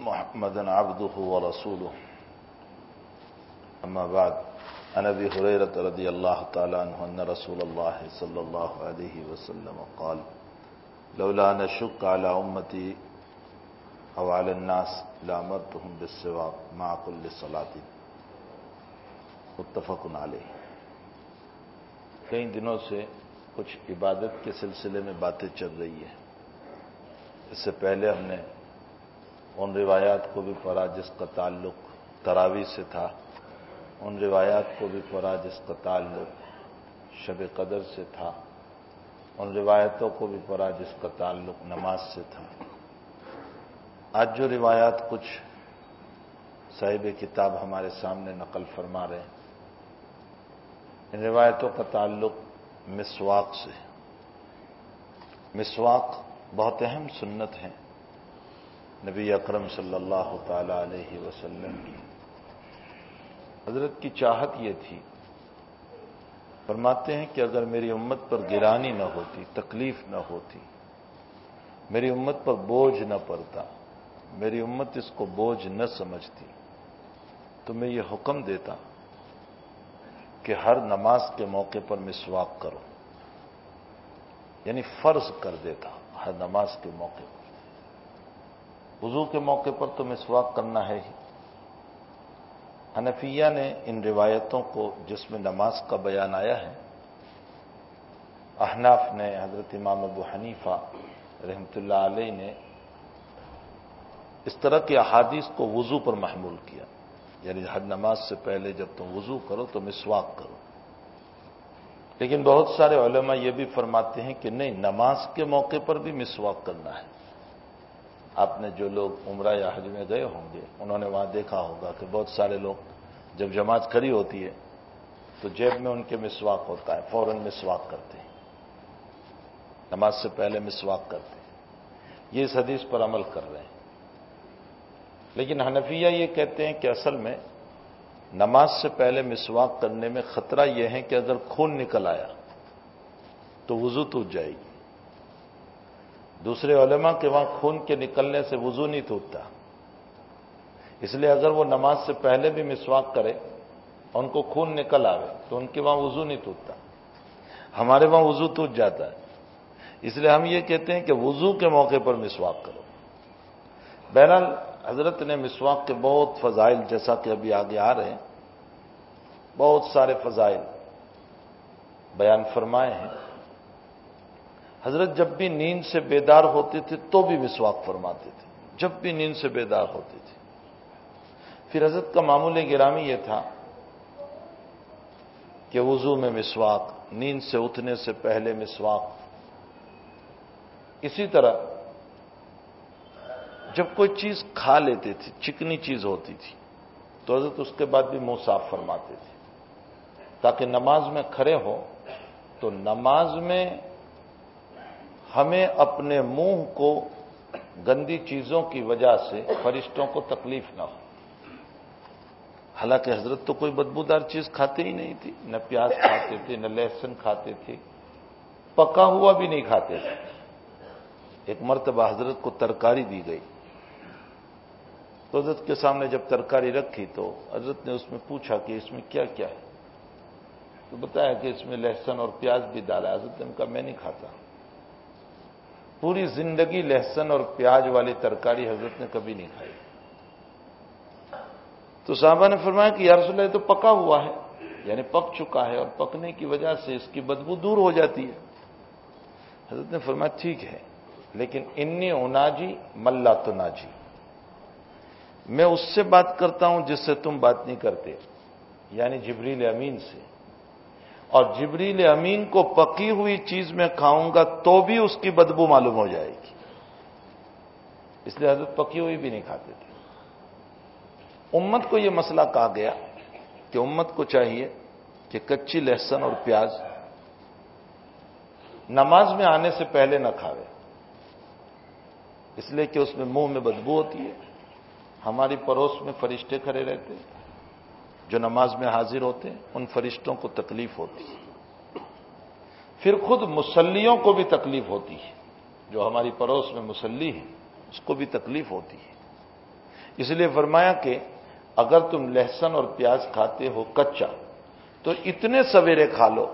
محمدا عبده ورسوله. أما بعد، عن أبي هريرة رضي الله تعالى عنه أن رسول الله صلى الله عليه وسلم قال لولا أن أشك على أمتي أو على الناس لأمرتهم بالسواق مع كل صلاة. متفق عليه. کئی دنوں سے کچھ عبادت کے سلسلے میں باتیں چل رہی ہیں۔ اس سے پہلے ہم نے ان روایات کو بھی پڑھا جس کا تعلق تراوی سے تھا، ان روایات کو بھی پڑھا جس کا تعلق شب قدر سے تھا، ان روایتوں کو بھی پڑھا جس کا تعلق نماز سے تھا۔ آج جو روایات کچھ صاحب کتاب ہمارے سامنے نقل فرما رہے ہیں، ان روایتوں کا تعلق مسواق سے۔ مسواق بہت اہم سنت ہے نبی اکرم صلی اللہ تعالی علیہ وسلم کی۔ حضرت کی چاہت یہ تھی، فرماتے ہیں کہ اگر میری امت پر گرانی نہ ہوتی، تکلیف نہ ہوتی، میری امت پر بوجھ نہ پڑتا، میری امت اس کو بوجھ نہ سمجھتی، تو میں یہ حکم دیتا کہ ہر نماز کے موقع پر مسواک کرو یعنی فرض کر دیتا ہر نماز کے موقع پر۔ وضو کے موقع پر تو مسواک کرنا ہے ہی۔ حنفیہ نے ان روایتوں کو جس میں نماز کا بیان آیا ہے، احناف نے، حضرت امام ابو حنیفہ رحمت اللہ علیہ نے اس طرح کے احادیث کو وضو پر محمول کیا۔ یعنی ہر نماز سے پہلے جب تم وضو کرو تو مسواک کرو۔ لیکن بہت سارے علماء یہ بھی فرماتے ہیں کہ نہیں، نماز کے موقع پر بھی مسواک کرنا ہے۔ آپ نے جو لوگ عمرہ یا حج میں گئے ہوں گے، انہوں نے وہاں دیکھا ہوگا کہ بہت سارے لوگ جب جماعت کھڑی ہوتی ہے تو جیب میں ان کے مسواک ہوتا ہے، فوراً مسواک کرتے ہیں۔ نماز سے پہلے مسواک کرتے ہیں۔ یہ اس حدیث پر عمل کر رہے ہیں۔ لیکن حنفیہ یہ کہتے ہیں کہ اصل میں نماز سے پہلے مسواک کرنے میں خطرہ یہ ہے کہ اگر خون نکل آیا تو وضو ٹوٹ جائے گی۔ دوسرے علماء کے وہاں خون کے نکلنے سے وضو نہیں ٹوٹتا۔ اس لیے اگر وہ نماز سے پہلے بھی مسواک کرے، ان کو خون نکل آئے تو ان کے وہاں وضو نہیں ٹوٹتا۔ ہمارے وہاں وضو ٹوٹ جاتا ہے۔ اس لیے ہم یہ کہتے ہیں کہ وضو کے موقع پر مسواک کرو۔ بہرحال، حضرت نے مسواک کے بہت فضائل، جیسا کہ ابھی آگے آ رہے ہیں، بہت سارے فضائل بیان فرمائے ہیں۔ حضرت جب بھی نیند سے بیدار ہوتے تھے تو بھی مسواک فرماتے تھے۔ جب بھی نیند سے بیدار ہوتے تھے۔ پھر حضرت کا معمول گرامی یہ تھا کہ وضو میں مسواک، نیند سے اٹھنے سے پہلے مسواک۔ اسی طرح جب کوئی چیز کھا لیتے تھے، چکنی چیز ہوتی تھی، تو حضرت اس کے بعد بھی منہ صاف فرماتے تھے۔ تاکہ نماز میں کھڑے ہو تو نماز میں ہمیں اپنے منہ کو گندی چیزوں کی وجہ سے فرشتوں کو تکلیف نہ ہو۔ حالانکہ حضرت تو کوئی بدبودار چیز کھاتے ہی نہیں تھی، نہ پیاز کھاتے تھے، نہ لہسن کھاتے تھے، پکا ہوا بھی نہیں کھاتے تھے۔ ایک مرتبہ حضرت کو ترکاری دی گئی۔ تو حضرت کے سامنے جب ترکاری رکھی تو حضرت نے اس میں پوچھا کہ اس میں کیا کیا ہے؟ تو بتایا کہ اس میں لہسن اور پیاز بھی ڈالا۔ حضرت نے کہا، میں نہیں کھاتا۔ پوری زندگی لہسن اور پیاز والی ترکاری حضرت نے کبھی نہیں کھائی۔ تو صحابہ نے فرمایا کہ یا رسول اللہ تو پکا ہوا ہے یعنی پک چکا ہے اور پکنے کی وجہ سے اس کی بدبو دور ہو جاتی ہے۔ حضرت نے فرمایا ٹھیک ہے، لیکن انی اناجی ملا تو ناجی۔ میں اس سے بات کرتا ہوں جس سے تم بات نہیں کرتے یعنی جبریل امین سے۔ اور جبریل امین کو پکی ہوئی چیز میں کھاؤں گا تو بھی اس کی بدبو معلوم ہو جائے گی۔ اس لیے حضرت پکی ہوئی بھی نہیں کھاتے تھے۔ امت کو یہ مسئلہ کہا گیا کہ امت کو چاہیے کہ کچی لہسن اور پیاز نماز میں آنے سے پہلے نہ کھاوے۔ اس لیے کہ اس میں منہ میں بدبو ہوتی ہے۔ ہماری پڑوس میں فرشتے کھڑے رہتے ہیں۔ جو نماز میں حاضر ہوتے ہیں، ان فرشتوں کو تکلیف ہوتی ہے۔ پھر خود مسلیوں کو بھی تکلیف ہوتی ہے۔ جو ہماری پڑوس میں مسلی ہے اس کو بھی تکلیف ہوتی ہے۔ اس لیے فرمایا کہ اگر تم لہسن اور پیاز کھاتے ہو کچا، تو اتنے سویرے کھا لو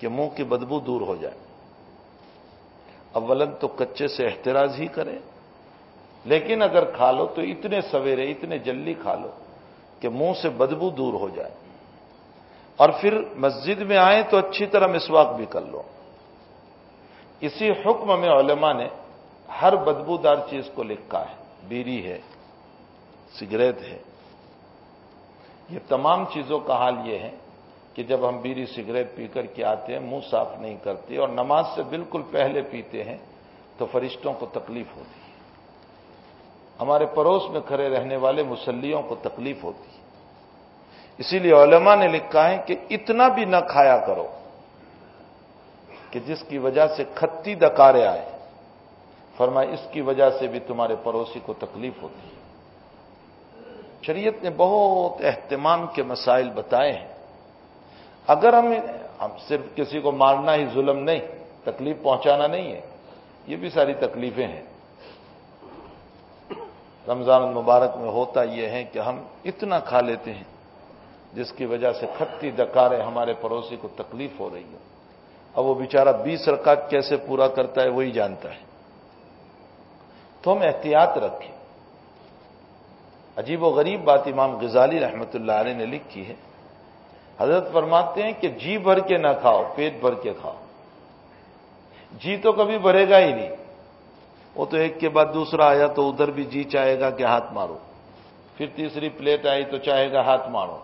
کہ منہ کی بدبو دور ہو جائے۔ اولن تو کچے سے احتراز ہی کرے لیکن اگر کھا لو تو اتنے سویرے، اتنے جلدی کھا لو۔ کہ منہ سے بدبو دور ہو جائے۔ اور پھر مسجد میں آئے تو اچھی طرح مسواک بھی کر لو۔ اسی حکم میں علماء نے ہر بدبودار چیز کو لکھا ہے۔ بیری ہے، سگریٹ ہے۔ یہ تمام چیزوں کا حال یہ ہے کہ جب ہم بیری سگریٹ پی کر کے آتے ہیں، منہ صاف نہیں کرتے اور نماز سے بالکل پہلے پیتے ہیں تو فرشتوں کو تکلیف ہوتی ہے۔ ہمارے پڑوس میں کھڑے رہنے والے مسلیوں کو تکلیف ہوتی ہے۔ اسی لیے علماء نے لکھا ہے کہ اتنا بھی نہ کھایا کرو کہ جس کی وجہ سے کھتی دکارے آئے۔ فرمائے اس کی وجہ سے بھی تمہارے پڑوسی کو تکلیف ہوتی ہے۔ شریعت نے بہت اہتمام کے مسائل بتائے ہیں۔ اگر ہم ہم صرف کسی کو مارنا ہی ظلم نہیں، تکلیف پہنچانا نہیں ہے، یہ بھی ساری تکلیفیں ہیں۔ رمضان المبارک میں ہوتا یہ ہے کہ ہم اتنا کھا لیتے ہیں۔ جس کی وجہ سے کھٹی دکارے ہمارے پڑوسی کو تکلیف ہو رہی ہے اب وہ بیچارہ بیس رکعت کیسے پورا کرتا ہے وہی جانتا ہے۔ تو ہم احتیاط رکھیں۔ عجیب و غریب بات امام غزالی رحمت اللہ علیہ نے لکھی ہے۔ حضرت فرماتے ہیں کہ جی بھر کے نہ کھاؤ، پیٹ بھر کے کھاؤ۔ جی تو کبھی بھرے گا ہی نہیں۔ وہ تو ایک کے بعد دوسرا آیا تو ادھر بھی جی چاہے گا کہ ہاتھ مارو۔ پھر تیسری پلیٹ آئی تو چاہے گا ہاتھ مارو۔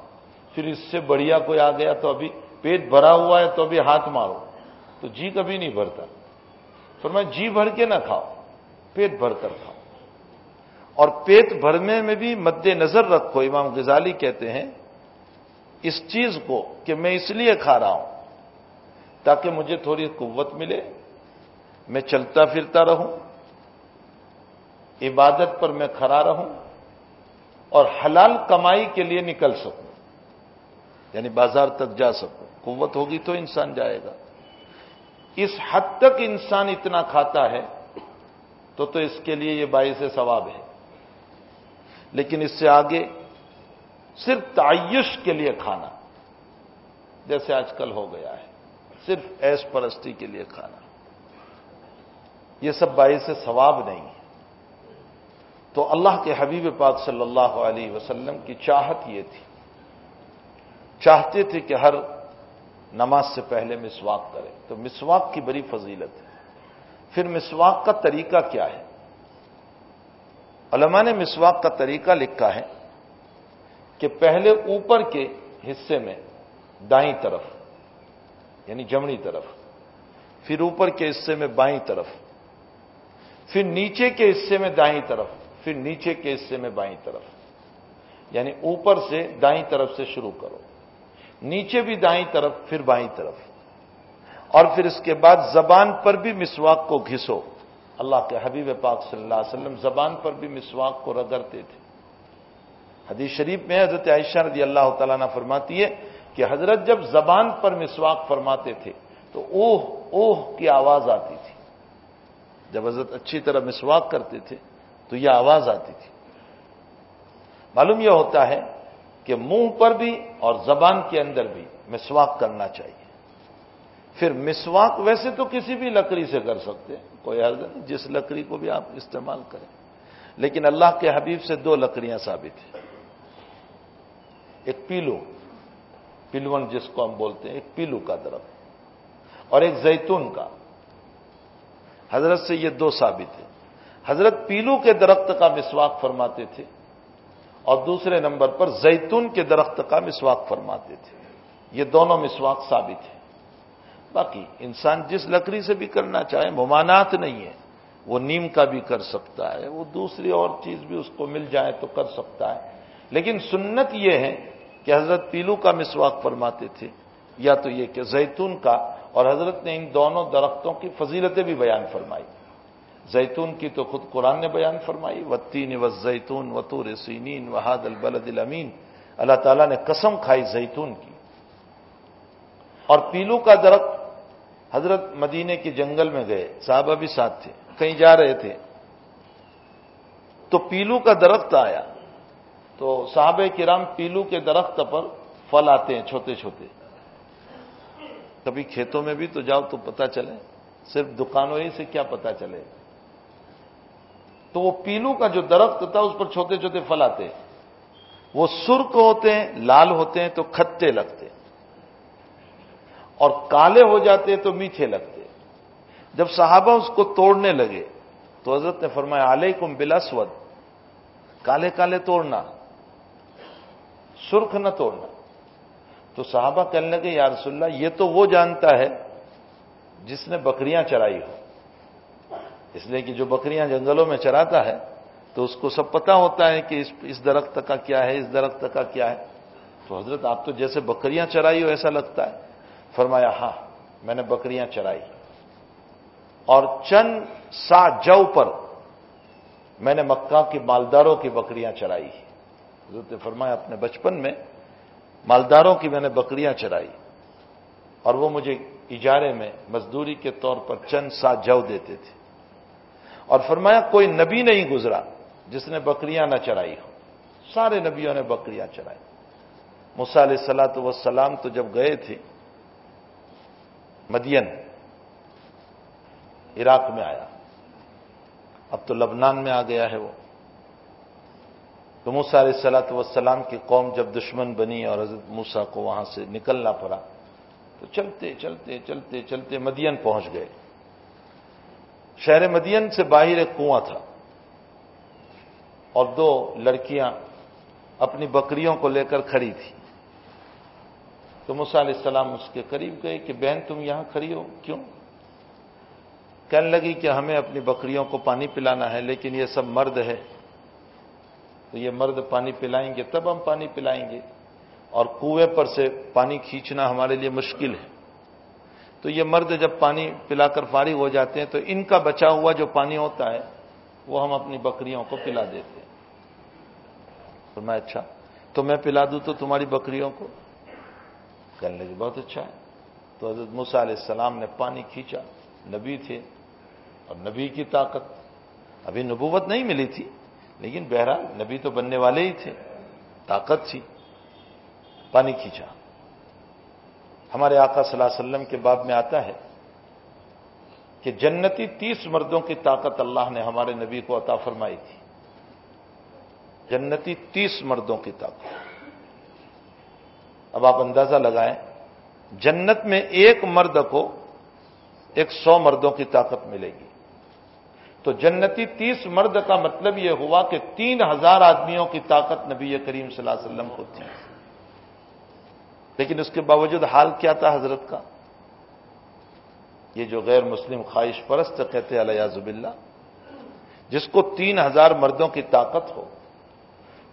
پھر اس سے بڑھیا کوئی آ گیا تو ابھی پیٹ بھرا ہوا ہے تو ابھی ہاتھ مارو۔ تو جی کبھی نہیں بھرتا۔ فرمایا جی بھر کے نہ کھاؤ، پیٹ بھر کر کھاؤ۔ اور پیٹ بھرنے میں بھی مد نظر رکھو، امام غزالی کہتے ہیں، اس چیز کو کہ میں اس لیے کھا رہا ہوں تاکہ مجھے تھوڑی قوت ملے، میں چلتا پھرتا رہوں، عبادت پر میں کھڑا رہوں اور حلال کمائی کے لیے نکل سکوں۔ یعنی بازار تک جا سکوں قوت ہوگی تو انسان جائے گا۔ اس حد تک انسان اتنا کھاتا ہے تو تو اس کے لیے یہ باعث ثواب ہے۔ لیکن اس سے آگے صرف تعیش کے لیے کھانا، جیسے آج کل ہو گیا ہے، صرف ایس پرستی کے لیے کھانا۔ یہ سب باعث ثواب نہیں ہے۔ تو اللہ کے حبیب پاک صلی اللہ علیہ وسلم کی چاہت یہ تھی چاہتے تھے کہ ہر نماز سے پہلے مسواک کرے، تو مسواک کی بڑی فضیلت ہے۔ پھر مسواک کا طریقہ کیا ہے؟ علماء نے مسواک کا طریقہ لکھا ہے کہ پہلے اوپر کے حصے میں دائیں طرف یعنی جمنی طرف، پھر اوپر کے حصے میں بائیں طرف، پھر نیچے کے حصے میں دائیں طرف، پھر نیچے کے حصے میں بائیں طرف یعنی اوپر سے دائیں طرف سے شروع کرو۔ نیچے بھی دائیں طرف، پھر بائیں طرف۔ اور پھر اس کے بعد زبان پر بھی مسواک کو گھسو۔ اللہ کے حبیب پاک صلی اللہ علیہ وسلم زبان پر بھی مسواک کو رگڑتے تھے۔ حدیث شریف میں حضرت عائشہ رضی اللہ تعالیٰ نے فرماتی ہے کہ حضرت جب زبان پر مسواک فرماتے تھے تو اوہ اوہ کی آواز آتی تھی۔ جب حضرت اچھی طرح مسواک کرتے تھے تو یہ آواز آتی تھی۔ معلوم یہ ہوتا ہے کہ منہ پر بھی اور زبان کے اندر بھی مسواک کرنا چاہیے۔ پھر مسواک ویسے تو کسی بھی لکڑی سے کر سکتے ہیں، کوئی حرض نہیں، جس لکڑی کو بھی آپ استعمال کریں۔ لیکن اللہ کے حبیب سے دو لکڑیاں ثابت ہیں۔ ایک پیلو پلون جس کو ہم بولتے ہیں، ایک پیلو کا درخت اور ایک زیتون کا۔ حضرت سے یہ دو ثابت ہے حضرت پیلو کے درخت کا مسواک فرماتے تھے اور دوسرے نمبر پر زیتون کے درخت کا مسواک فرماتے تھے۔ یہ دونوں مسواک ثابت ہیں۔ باقی انسان جس لکڑی سے بھی کرنا چاہے ممانات نہیں ہے۔ وہ نیم کا بھی کر سکتا ہے، وہ دوسری اور چیز بھی اس کو مل جائے تو کر سکتا ہے۔ لیکن سنت یہ ہے کہ حضرت پیلو کا مسواک فرماتے تھے۔ یا تو یہ کہ زیتون کا اور حضرت نے ان دونوں درختوں کی فضیلتیں بھی بیان فرمائی۔ زیتون کی تو خود قرآن نے بیان فرمائی و تین و زیتون و تور سینین وحاد البلد الامین اللہ تعالیٰ نے قسم کھائی زیتون کی۔ اور پیلو کا درخت حضرت مدینے کے جنگل میں گئے، صحابہ بھی ساتھ تھے، کہیں جا رہے تھے۔ تو پیلو کا درخت آیا۔ تو صحابہ کرام پیلو کے درخت پر پھل آتے ہیں چھوٹے چھوٹے۔ کبھی کھیتوں میں بھی تو جاؤ تو پتا چلے، صرف دکانوں ہی سے کیا پتا چلے۔ تو وہ پیلو کا جو درخت تھا اس پر چھوٹے چھوٹے پھل آتے وہ سرخ ہوتے ہیں، لال ہوتے ہیں، تو کھٹے لگتے اور کالے ہو جاتے تو میٹھے لگتے جب صحابہ اس کو توڑنے لگے، تو حضرت نے فرمایا، علیکم بلاسود کالے کالے توڑنا۔ سرخ نہ توڑنا۔ تو صحابہ کہنے لگے، یا رسول اللہ، یہ تو وہ جانتا ہے جس نے بکریاں چرائی ہو اس لیے کہ جو بکریاں جنگلوں میں چراتا ہے، تو اس کو سب پتا ہوتا ہے کہ اس درخت کا کیا ہے، اس درخت کا کیا ہے۔ تو حضرت، آپ تو جیسے بکریاں چرائی ہو ایسا لگتا ہے۔ فرمایا ہاں میں نے بکریاں چرائی۔ اور چند سا جو پر میں نے مکہ کی مالداروں کی بکریاں چرائی۔ حضرت نے فرمایا، اپنے بچپن میں مالداروں کی میں نے بکریاں چرائی۔ اور وہ مجھے اجارے میں مزدوری کے طور پر چند سا جو دیتے تھے۔ اور فرمایا کوئی نبی نہیں گزرا جس نے بکریاں نہ چرائی ہو سارے نبیوں نے بکریاں چرائی مسال سلاۃ وسلام تو جب گئے تھے مدین، عراق میں آیا۔ اب تو لبنان میں آ گیا ہے وہ۔ تو موسا علیہ السلاۃ وسلام کی قوم جب دشمن بنی اور حضرت موسا کو وہاں سے نکلنا پڑا تو چلتے چلتے چلتے چلتے مدین پہنچ گئے۔ شہر مدین سے باہر ایک کنواں تھا۔ اور دو لڑکیاں اپنی بکریوں کو لے کر کھڑی تھی تو موسا علیہ السلام اس کے قریب گئے کہ بہن تم یہاں کھڑی ہو؟ کیوں؟ کہنے لگی کہ ہمیں اپنی بکریوں کو پانی پلانا ہے، لیکن یہ سب مرد ہے۔ تو یہ مرد پانی پلائیں گے، تب ہم پانی پلائیں گے۔ اور کنویں پر سے پانی کھینچنا ہمارے لیے مشکل ہے۔ تو یہ مرد جب پانی پلا کر فارغ ہو جاتے ہیں تو ان کا بچا ہوا جو پانی ہوتا ہے، وہ ہم اپنی بکریوں کو پلا دیتے ہیں۔ تو میں اچھا تو میں پلا دوں تو تمہاری بکریوں کو؟ کہنے لگے، بہت اچھا ہے۔ تو حضرت موسا علیہ السلام نے پانی کھینچا، نبی تھے اور نبی کی طاقت۔ ابھی نبوت نہیں ملی تھی، لیکن بہرحال نبی تو بننے والے ہی تھے، طاقت تھی۔ پانی کھینچا۔ ہمارے آقا صلی اللہ علیہ وسلم کے باب میں آتا ہے کہ جنتی تیس مردوں کی طاقت اللہ نے ہمارے نبی کو عطا فرمائی تھی۔ جنتی تیس مردوں کی طاقت۔ اب آپ اندازہ لگائیں، جنت میں ایک مرد کو ایک سو مردوں کی طاقت ملے گی۔ تو جنتی تیس مرد کا مطلب یہ ہوا کہ تین ہزار آدمیوں کی طاقت نبی کریم صلی اللہ علیہ وسلم کو تھی۔ لیکن اس کے باوجود حال کیا تھا حضرت کا؟ یہ جو غیر مسلم خواہش پرست کہتے علیہ زب اللہ جس کو تین ہزار مردوں کی طاقت ہو،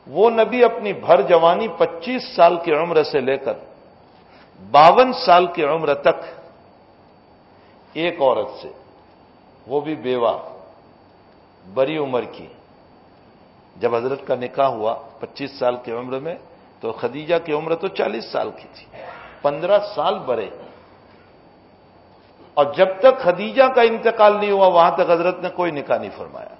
وہ نبی اپنی بھر جوانی پچیس سال کی عمر سے لے کر باون سال کی عمر تک ایک عورت سے، وہ بھی بیوہ، بڑی عمر کی، جب حضرت کا نکاح ہوا پچیس سال کی عمر میں تو خدیجہ کی عمر تو چالیس سال کی تھی، پندرہ سال بڑے۔ اور جب تک خدیجہ کا انتقال نہیں ہوا، وہاں تک حضرت نے کوئی نکاح نہیں فرمایا۔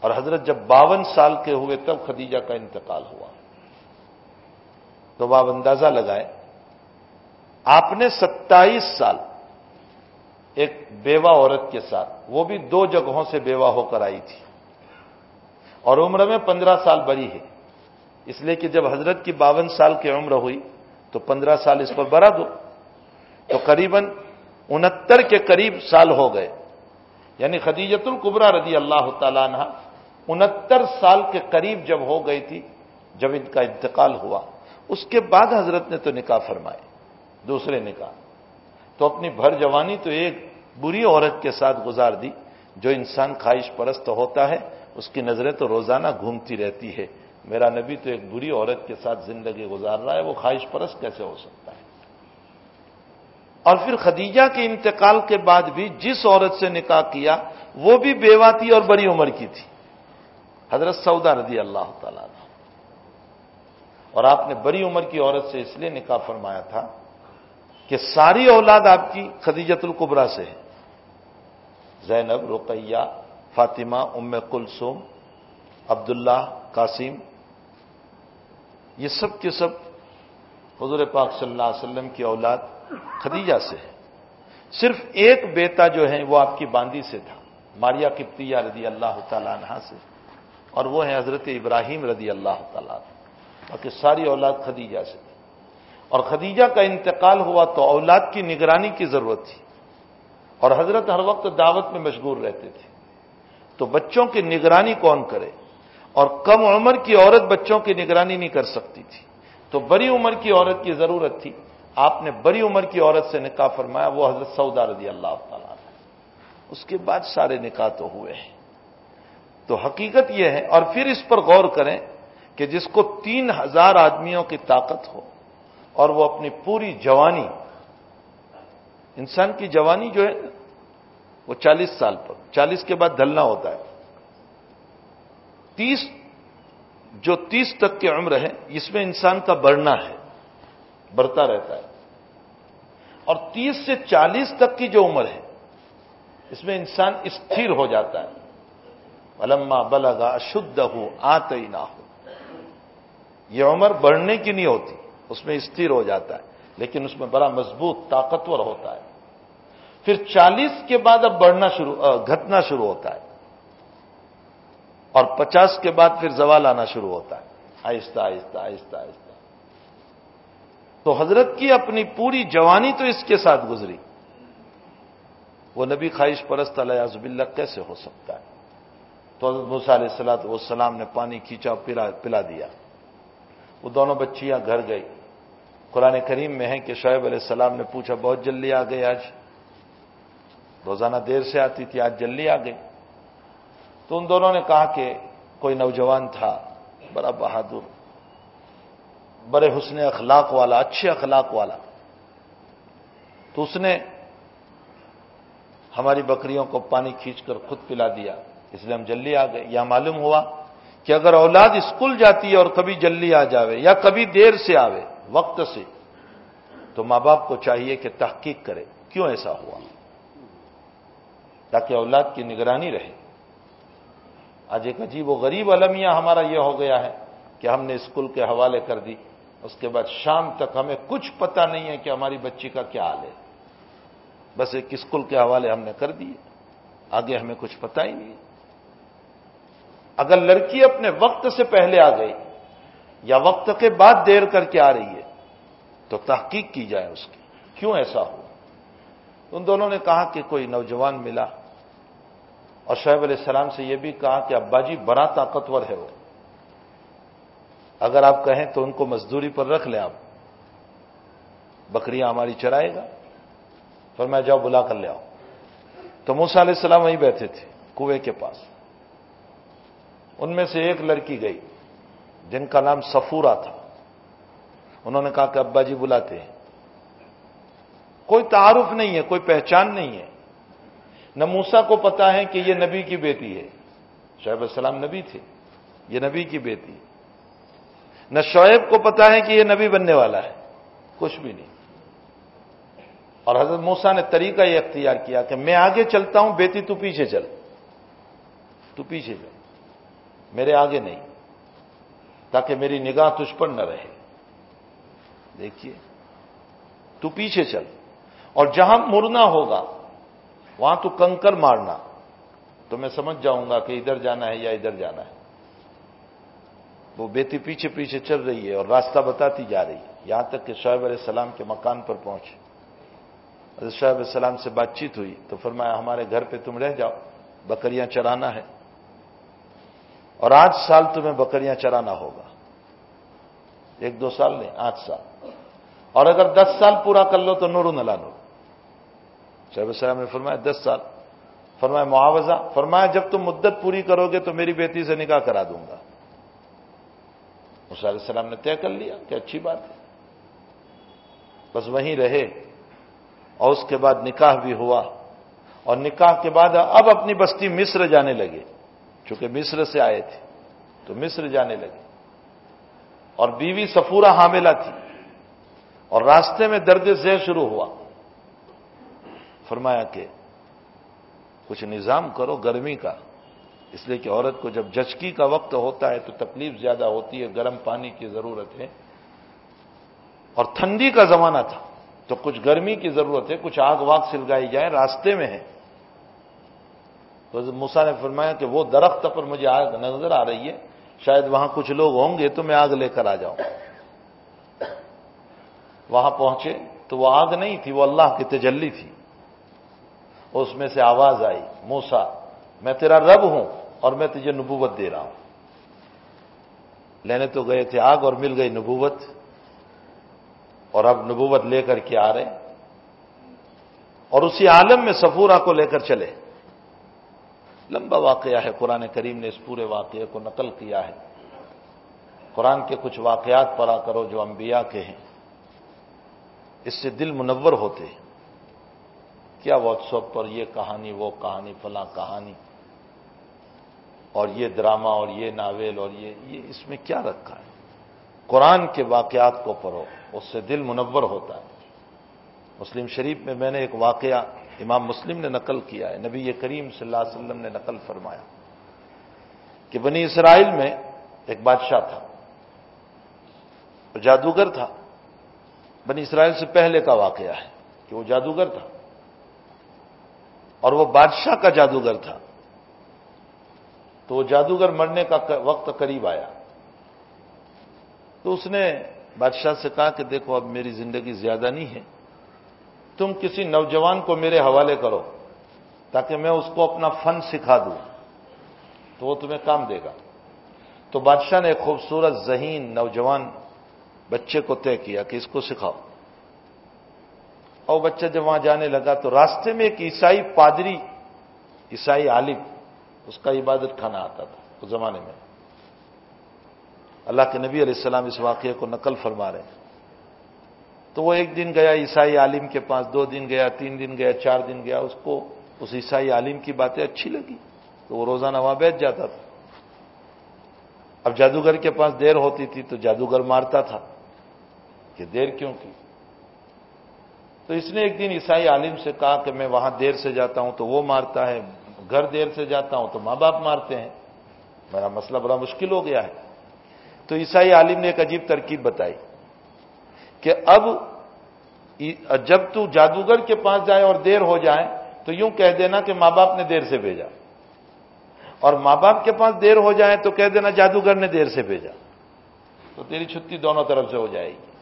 اور حضرت جب باون سال کے ہوئے، تب خدیجہ کا انتقال ہوا۔ تو آپ اندازہ لگائیں، آپ نے ستائیس سال ایک بیوہ عورت کے ساتھ، وہ بھی دو جگہوں سے بیوہ ہو کر آئی تھی۔ اور عمر میں پندرہ سال بڑی ہے۔ اس لیے کہ جب حضرت کی باون سال کی عمر ہوئی تو پندرہ سال اس پر برا دو۔ تو قریباً انہتر کے قریب سال ہو گئے۔ یعنی خدیجت القبرا رضی اللہ تعالیٰ عنہ انہتر سال کے قریب جب ہو گئی تھی، جب ان کا انتقال ہوا۔ اس کے بعد حضرت نے تو نکاح فرمائے، دوسرے نکاح۔ تو اپنی بھر جوانی تو ایک بری عورت کے ساتھ گزار دی، جو انسان خواہش پرست ہوتا ہے، اس کی نظریں تو روزانہ گھومتی رہتی ہے۔ میرا نبی تو ایک بری عورت کے ساتھ زندگی گزار رہا ہے، وہ خواہش پرست کیسے ہو سکتا ہے؟ اور پھر خدیجہ کے انتقال کے بعد بھی جس عورت سے نکاح کیا، وہ بھی بیوہ تھی اور بڑی عمر کی تھی۔ حضرت سودا رضی اللہ تعالیٰ اور آپ نے بڑی عمر کی عورت سے اس لیے نکاح فرمایا تھا کہ ساری اولاد آپ کی خدیجت القبرا سے ہے۔ زینب، رقیہ، فاطمہ، ام کلثوم، عبداللہ، قاسم یہ سب کے سب حضور پاک صلی اللہ علیہ وسلم کی اولاد خدیجہ سے ہے۔ صرف ایک بیٹا جو ہے وہ آپ کی باندی سے تھا، ماریا کپتیہ رضی اللہ تعالیٰ عنہ سے، اور وہ ہیں حضرت ابراہیم رضی اللہ تعالیٰ باقی ساری اولاد خدیجہ سے تھی۔ اور خدیجہ کا انتقال ہوا تو اولاد کی نگرانی کی ضرورت تھی۔ اور حضرت ہر وقت دعوت میں مشغول رہتے تھے۔ تو بچوں کی نگرانی کون کرے؟ اور کم عمر کی عورت بچوں کی نگرانی نہیں کر سکتی تھی۔ تو بڑی عمر کی عورت کی ضرورت تھی۔ آپ نے بڑی عمر کی عورت سے نکاح فرمایا، وہ حضرت سعودہ رضی اللہ تعالیٰ اس کے بعد سارے نکاح تو ہوئے ہیں۔ تو حقیقت یہ ہے، اور پھر اس پر غور کریں کہ جس کو تین ہزار آدمیوں کی طاقت ہو اور وہ اپنی پوری جوانی، انسان کی جوانی جو ہے، وہ چالیس سال پر، چالیس کے بعد ڈھلنا ہوتا ہے۔ تیس جو تیس تک کی عمر ہے، اس میں انسان کا بڑھنا ہے، بڑھتا رہتا ہے۔ اور تیس سے چالیس تک کی جو عمر ہے، اس میں انسان استھر ہو جاتا ہے۔ علما بلگا شدھ ہو آتے نہ ہو یہ عمر بڑھنے کی نہیں ہوتی، اس میں استھر ہو جاتا ہے، لیکن اس میں بڑا مضبوط، طاقتور ہوتا ہے۔ پھر چالیس کے بعد اب بڑھنا شروع گھٹنا شروع ہوتا ہے۔ اور پچاس کے بعد پھر زوال آنا شروع ہوتا ہے۔ آہستہ آہستہ آہستہ آہستہ۔ تو حضرت کی اپنی پوری جوانی تو اس کے ساتھ گزری۔ وہ نبی خواہش پرست علیہ عزب اللہ کیسے ہو سکتا ہے؟ تو حضرت موسیٰ علیہ السلاط والسلام نے پانی کھینچا پلا پلا دیا۔ وہ دونوں بچیاں گھر گئی۔ قرآن کریم میں ہے کہ شعیب علیہ السلام نے پوچھا، بہت جلدی آ گئی آج؟ روزانہ دیر سے آتی تھی، آج جلدی آ گئی۔ تو ان دونوں نے کہا کہ کوئی نوجوان تھا، بڑا بہادر، بڑے حسن اخلاق والا، اچھے اخلاق والا۔ تو اس نے ہماری بکریوں کو پانی کھینچ کر خود پلا دیا۔ اس لیے ہم جلدی آ گئے۔ یا معلوم ہوا کہ اگر اولاد اسکول جاتی ہے اور کبھی جلدی آ جاوے یا کبھی دیر سے آوے، وقت سے، تو ماں باپ کو چاہیے کہ تحقیق کرے۔ کیوں ایسا ہوا؟ تاکہ اولاد کی نگرانی رہے۔ آج ایک عجیب و غریب المیہ ہمارا یہ ہو گیا ہے کہ ہم نے اسکول کے حوالے کر دی، اس کے بعد شام تک ہمیں کچھ پتہ نہیں ہے کہ ہماری بچی کا کیا حال ہے۔ بس ایک اسکول کے حوالے ہم نے کر دیے، آگے ہمیں کچھ پتہ ہی نہیں۔ اگر لڑکی اپنے وقت سے پہلے آ گئی یا وقت کے بعد دیر کر کے آ رہی ہے، تو تحقیق کی جائے اس کی۔ کیوں ایسا ہو؟ ان دونوں نے کہا کہ کوئی نوجوان ملا۔ اور شعیب علیہ السلام سے یہ بھی کہا کہ ابا جی بڑا طاقتور ہے وہ۔ اگر آپ کہیں تو ان کو مزدوری پر رکھ لیں آپ۔ بکریاں ہماری چرائے گا۔ پھر میں جاؤ، بلا کر لے آؤ۔ تو موسا علیہ السلام وہیں بیٹھے تھے، کنویں کے پاس۔ ان میں سے ایک لڑکی گئی، جن کا نام سفورا تھا۔ انہوں نے کہا کہ ابا جی بلاتے ہیں۔ کوئی تعارف نہیں ہے، کوئی پہچان نہیں ہے۔ نہ موسا کو پتا ہے کہ یہ نبی کی بیٹی ہے۔ شعیب السلام نبی تھے۔ یہ نبی کی بیٹی نہ شعیب کو پتا ہے کہ یہ نبی بننے والا ہے۔ کچھ بھی نہیں۔ اور حضرت موسا نے طریقہ یہ اختیار کیا کہ میں آگے چلتا ہوں، بیٹی تو پیچھے چل۔ تو پیچھے چل۔ میرے آگے نہیں۔ تاکہ میری نگاہ تجھ پر نہ رہے۔ دیکھیے، تو پیچھے چل۔ اور جہاں مرنا ہوگا وہاں تو کنکر مارنا۔ تو میں سمجھ جاؤں گا کہ ادھر جانا ہے یا ادھر جانا ہے۔ وہ بیٹی پیچھے پیچھے چل رہی ہے اور راستہ بتاتی جا رہی ہے۔ یہاں تک کہ شعیب علیہ السلام کے مکان پر پہنچے حضرت شعیب علیہ السلام سے بات چیت ہوئی تو فرمایا، ہمارے گھر پہ تم رہ جاؤ، بکریاں چرانا ہے۔ اور آٹھ سال تمہیں بکریاں چرانا ہوگا۔ ایک دو سال نہیں، آٹھ سال۔ اور اگر دس سال پورا کر لو تو نور نلا نور۔ صاحب صاحب نے فرمایا دس سال۔ فرمایا معاوضہ، فرمایا جب تم مدت پوری کرو گے تو میری بیٹی سے نکاح کرا دوں گا۔ علیہ السلام نے طے کر لیا کہ اچھی بات ہے۔ بس وہیں رہے۔ اور اس کے بعد نکاح بھی ہوا۔ اور نکاح کے بعد اب اپنی بستی مصر جانے لگے۔ چونکہ مصر سے آئے تھے، تو مصر جانے لگے۔ اور بیوی سفورہ حاملہ تھی۔ اور راستے میں درد زیر شروع ہوا۔ فرمایا کہ کچھ نظام کرو گرمی کا، اس لیے کہ عورت کو جب جچکی کا وقت ہوتا ہے تو تکلیف زیادہ ہوتی ہے، گرم پانی کی ضرورت ہے۔ اور ٹھنڈی کا زمانہ تھا، تو کچھ گرمی کی ضرورت ہے، کچھ آگ واگ سلگائی جائے راستے میں ہے تو موسا نے فرمایا کہ وہ درخت پر مجھے آگ نظر آ رہی ہے، شاید وہاں کچھ لوگ ہوں گے تو میں آگ لے کر آ جاؤں۔ وہاں پہنچے تو وہ آگ نہیں تھی، وہ اللہ کی تجلی تھی۔ اس میں سے آواز آئی موسا میں تیرا رب ہوں اور میں تجھے نبوت دے رہا ہوں۔ لینے تو گئے تھے آگ اور مل گئی نبوت۔ اور اب نبوت لے کر کے آ رہے۔ اور اسی عالم میں سفورا کو لے کر چلے۔ لمبا واقعہ ہے، قرآن کریم نے اس پورے واقعے کو نقل کیا ہے۔ قرآن کے کچھ واقعات پڑا کرو جو انبیاء کے ہیں۔ اس سے دل منور ہوتے ہیں۔ کیا واٹس ایپ پر یہ کہانی، وہ کہانی، فلاں کہانی؟ اور یہ ڈرامہ اور یہ ناول اور یہ یہ اس میں کیا رکھا ہے؟ قرآن کے واقعات کو پڑھو، اس سے دل منور ہوتا ہے۔ مسلم شریف میں میں نے ایک واقعہ امام مسلم نے نقل کیا ہے، نبی کریم صلی اللہ علیہ وسلم نے نقل فرمایا کہ بنی اسرائیل میں ایک بادشاہ تھا جادوگر تھا۔ بنی اسرائیل سے پہلے کا واقعہ ہے کہ وہ جادوگر تھا۔ اور وہ بادشاہ کا جادوگر تھا۔ تو وہ جادوگر مرنے کا وقت قریب آیا۔ تو اس نے بادشاہ سے کہا کہ دیکھو اب میری زندگی زیادہ نہیں ہے۔ تم کسی نوجوان کو میرے حوالے کرو تاکہ میں اس کو اپنا فن سکھا دوں۔ تو وہ تمہیں کام دے گا۔ تو بادشاہ نے ایک خوبصورت ذہین نوجوان بچے کو طے کیا کہ اس کو سکھاؤ۔ اور بچہ جب وہاں جانے لگا تو راستے میں ایک عیسائی پادری، عیسائی عالم، اس کا عبادت کھانا آتا تھا اس زمانے میں۔ اللہ کے نبی علیہ السلام اس واقعے کو نقل فرما رہے ہیں۔ تو وہ ایک دن گیا عیسائی عالم کے پاس، دو دن گیا، تین دن گیا، چار دن گیا، اس کو، اس عیسائی عالم کی باتیں اچھی لگی تو وہ روزانہ وہاں بیٹھ جاتا تھا۔ اب جادوگر کے پاس دیر ہوتی تھی تو جادوگر مارتا تھا کہ دیر کیوں کی؟ تو اس نے ایک دن عیسائی عالم سے کہا کہ میں وہاں دیر سے جاتا ہوں تو وہ مارتا ہے، گھر دیر سے جاتا ہوں تو ماں باپ مارتے ہیں۔ میرا مسئلہ، بڑا مشکل ہو گیا ہے۔ تو عیسائی عالم نے ایک عجیب ترکیب بتائی کہ اب جب تو جادوگر کے پاس جائے اور دیر ہو جائے تو یوں کہہ دینا کہ ماں باپ نے دیر سے بھیجا۔ اور ماں باپ کے پاس دیر ہو جائے تو کہہ دینا جادوگر نے دیر سے بھیجا۔ تو تیری چھٹی دونوں طرف سے ہو جائے گی۔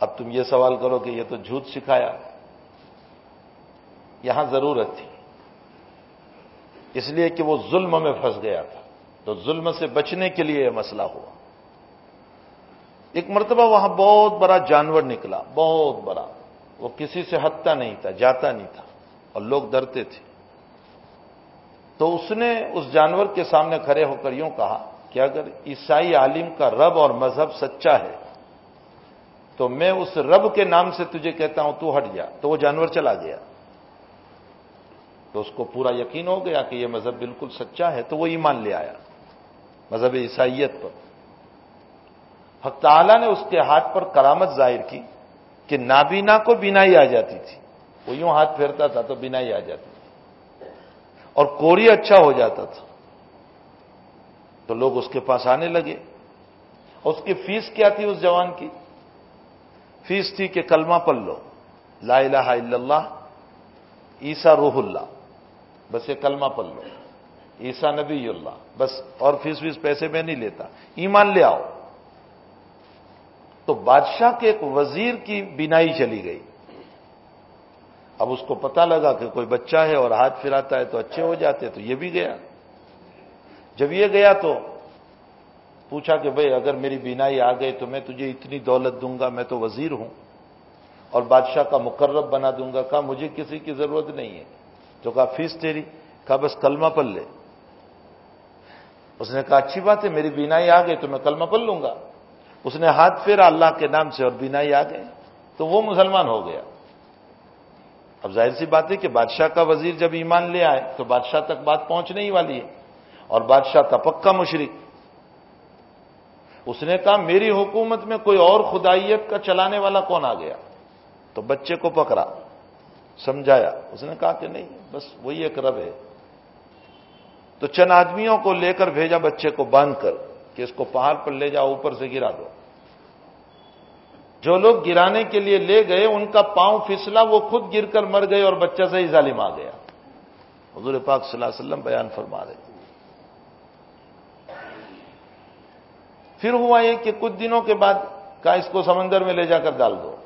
اب تم یہ سوال کرو کہ یہ تو جھوٹ سکھایا۔ یہاں ضرورت تھی۔ اس لیے کہ وہ ظلم میں پھنس گیا تھا۔ تو ظلم سے بچنے کے لیے یہ مسئلہ ہوا۔ ایک مرتبہ وہاں بہت بڑا جانور نکلا، بہت بڑا۔ وہ کسی سے ہتتا نہیں تھا، جاتا نہیں تھا اور لوگ ڈرتے تھے۔ تو اس نے اس جانور کے سامنے کھڑے ہو کر یوں کہا کہ اگر عیسائی عالم کا رب اور مذہب سچا ہے تو میں اس رب کے نام سے تجھے کہتا ہوں، تو ہٹ جا۔ تو وہ جانور چلا گیا۔ تو اس کو پورا یقین ہو گیا کہ یہ مذہب بالکل سچا ہے، تو وہ ایمان لے آیا۔ مذہب عیسائیت پر۔ حق تعالیٰ نے اس کے ہاتھ پر کرامت ظاہر کی کہ نابینا کو بینائی آ جاتی تھی۔ وہ یوں ہاتھ پھیرتا تھا تو بینائی آ جاتی تھی۔ اور کوری اچھا ہو جاتا تھا۔ تو لوگ اس کے پاس آنے لگے۔ اور اس کی فیس کیا تھی اس جوان کی؟ فیس تھی کہ کلمہ پل لو۔ لا الہ الا اللہ عیسا روح اللہ، بس یہ کلمہ پل لو۔ عیسا نبی اللہ، بس اور فیس ویس پیسے میں نہیں لیتا۔ ایمان لے آؤ۔ تو بادشاہ کے ایک وزیر کی بینائی چلی گئی۔ اب اس کو پتا لگا کہ کوئی بچہ ہے اور ہاتھ پھراتا ہے تو اچھے ہو جاتے، تو یہ بھی گیا۔ جب یہ گیا تو پوچھا کہ بھائی اگر میری بینائی آ گئی تو میں تجھے اتنی دولت دوں گا، میں تو وزیر ہوں۔ اور بادشاہ کا مقرب بنا دوں گا۔ کہا، مجھے کسی کی ضرورت نہیں ہے۔ تو کہا، فیس تیری۔ کہا، بس کلمہ پل لے۔ اس نے کہا، اچھی بات ہے، میری بینائی آ گئی تو میں کلمہ پل لوں گا۔ اس نے ہاتھ پھیرا اللہ کے نام سے اور بینائی آ گئے تو وہ مسلمان ہو گیا۔ اب ظاہر سی بات ہے کہ بادشاہ کا وزیر جب ایمان لے آئے تو بادشاہ تک بات پہنچنے ہی والی ہے۔ اور بادشاہ کا پکا مشرق اس نے کہا، میری حکومت میں کوئی اور خدائیت کا چلانے والا کون آ گیا؟ تو بچے کو پکڑا، سمجھایا۔ اس نے کہا کہ نہیں، بس وہی ایک رب ہے۔ تو چند آدمیوں کو لے کر بھیجا بچے کو باندھ کر کہ اس کو پہاڑ پر لے جاؤ، اوپر سے گرا دو۔ جو لوگ گرانے کے لیے لے گئے، ان کا پاؤں پھسلا، وہ خود گر کر مر گئے اور بچہ سے ہی ظالم آ گیا۔ حضور پاک صلی اللہ علیہ وسلم بیان فرما رہے پھر ہوا یہ کہ کچھ دنوں کے بعد کہا اس کو سمندر میں لے جا کر ڈال دو۔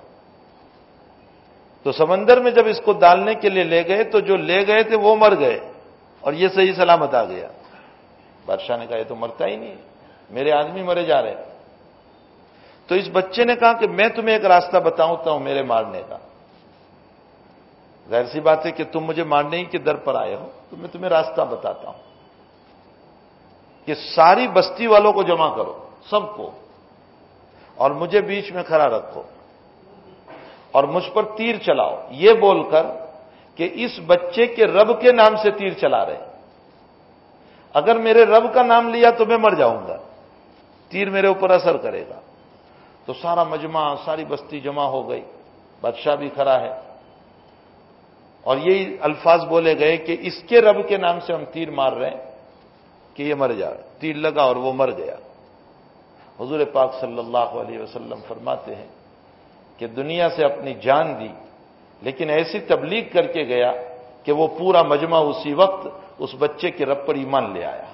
تو سمندر میں جب اس کو ڈالنے کے لیے لے گئے تو جو لے گئے تھے وہ مر گئے اور یہ صحیح سلامت آ گیا۔ بادشاہ نے کہا، یہ تو مرتا ہی نہیں، میرے آدمی مرے جا رہے تو اس بچے نے کہا کہ میں تمہیں ایک راستہ بتاؤں ہوں میرے مارنے کا۔ ظاہر سی بات ہے کہ تم مجھے مارنے ہی کے در پر آئے ہو، تو میں تمہیں راستہ بتاتا ہوں کہ ساری بستی والوں کو جمع کرو۔ سب کو اور مجھے بیچ میں کھڑا رکھو اور مجھ پر تیر چلاؤ یہ بول کر کہ اس بچے کے رب کے نام سے تیر چلا رہے اگر میرے رب کا نام لیا تو میں مر جاؤں گا تیر میرے اوپر اثر کرے گا تو سارا مجمع ساری بستی جمع ہو گئی بادشاہ بھی کھڑا ہے اور یہی الفاظ بولے گئے کہ اس کے رب کے نام سے ہم تیر مار رہے ہیں کہ یہ مر جائے تیر لگا اور وہ مر گیا حضور پاک صلی اللہ علیہ وسلم فرماتے ہیں کہ دنیا سے اپنی جان دی، لیکن ایسی تبلیغ کر کے گیا کہ وہ پورا مجمع اسی وقت اس بچے کے رب پر ایمان لے آیا۔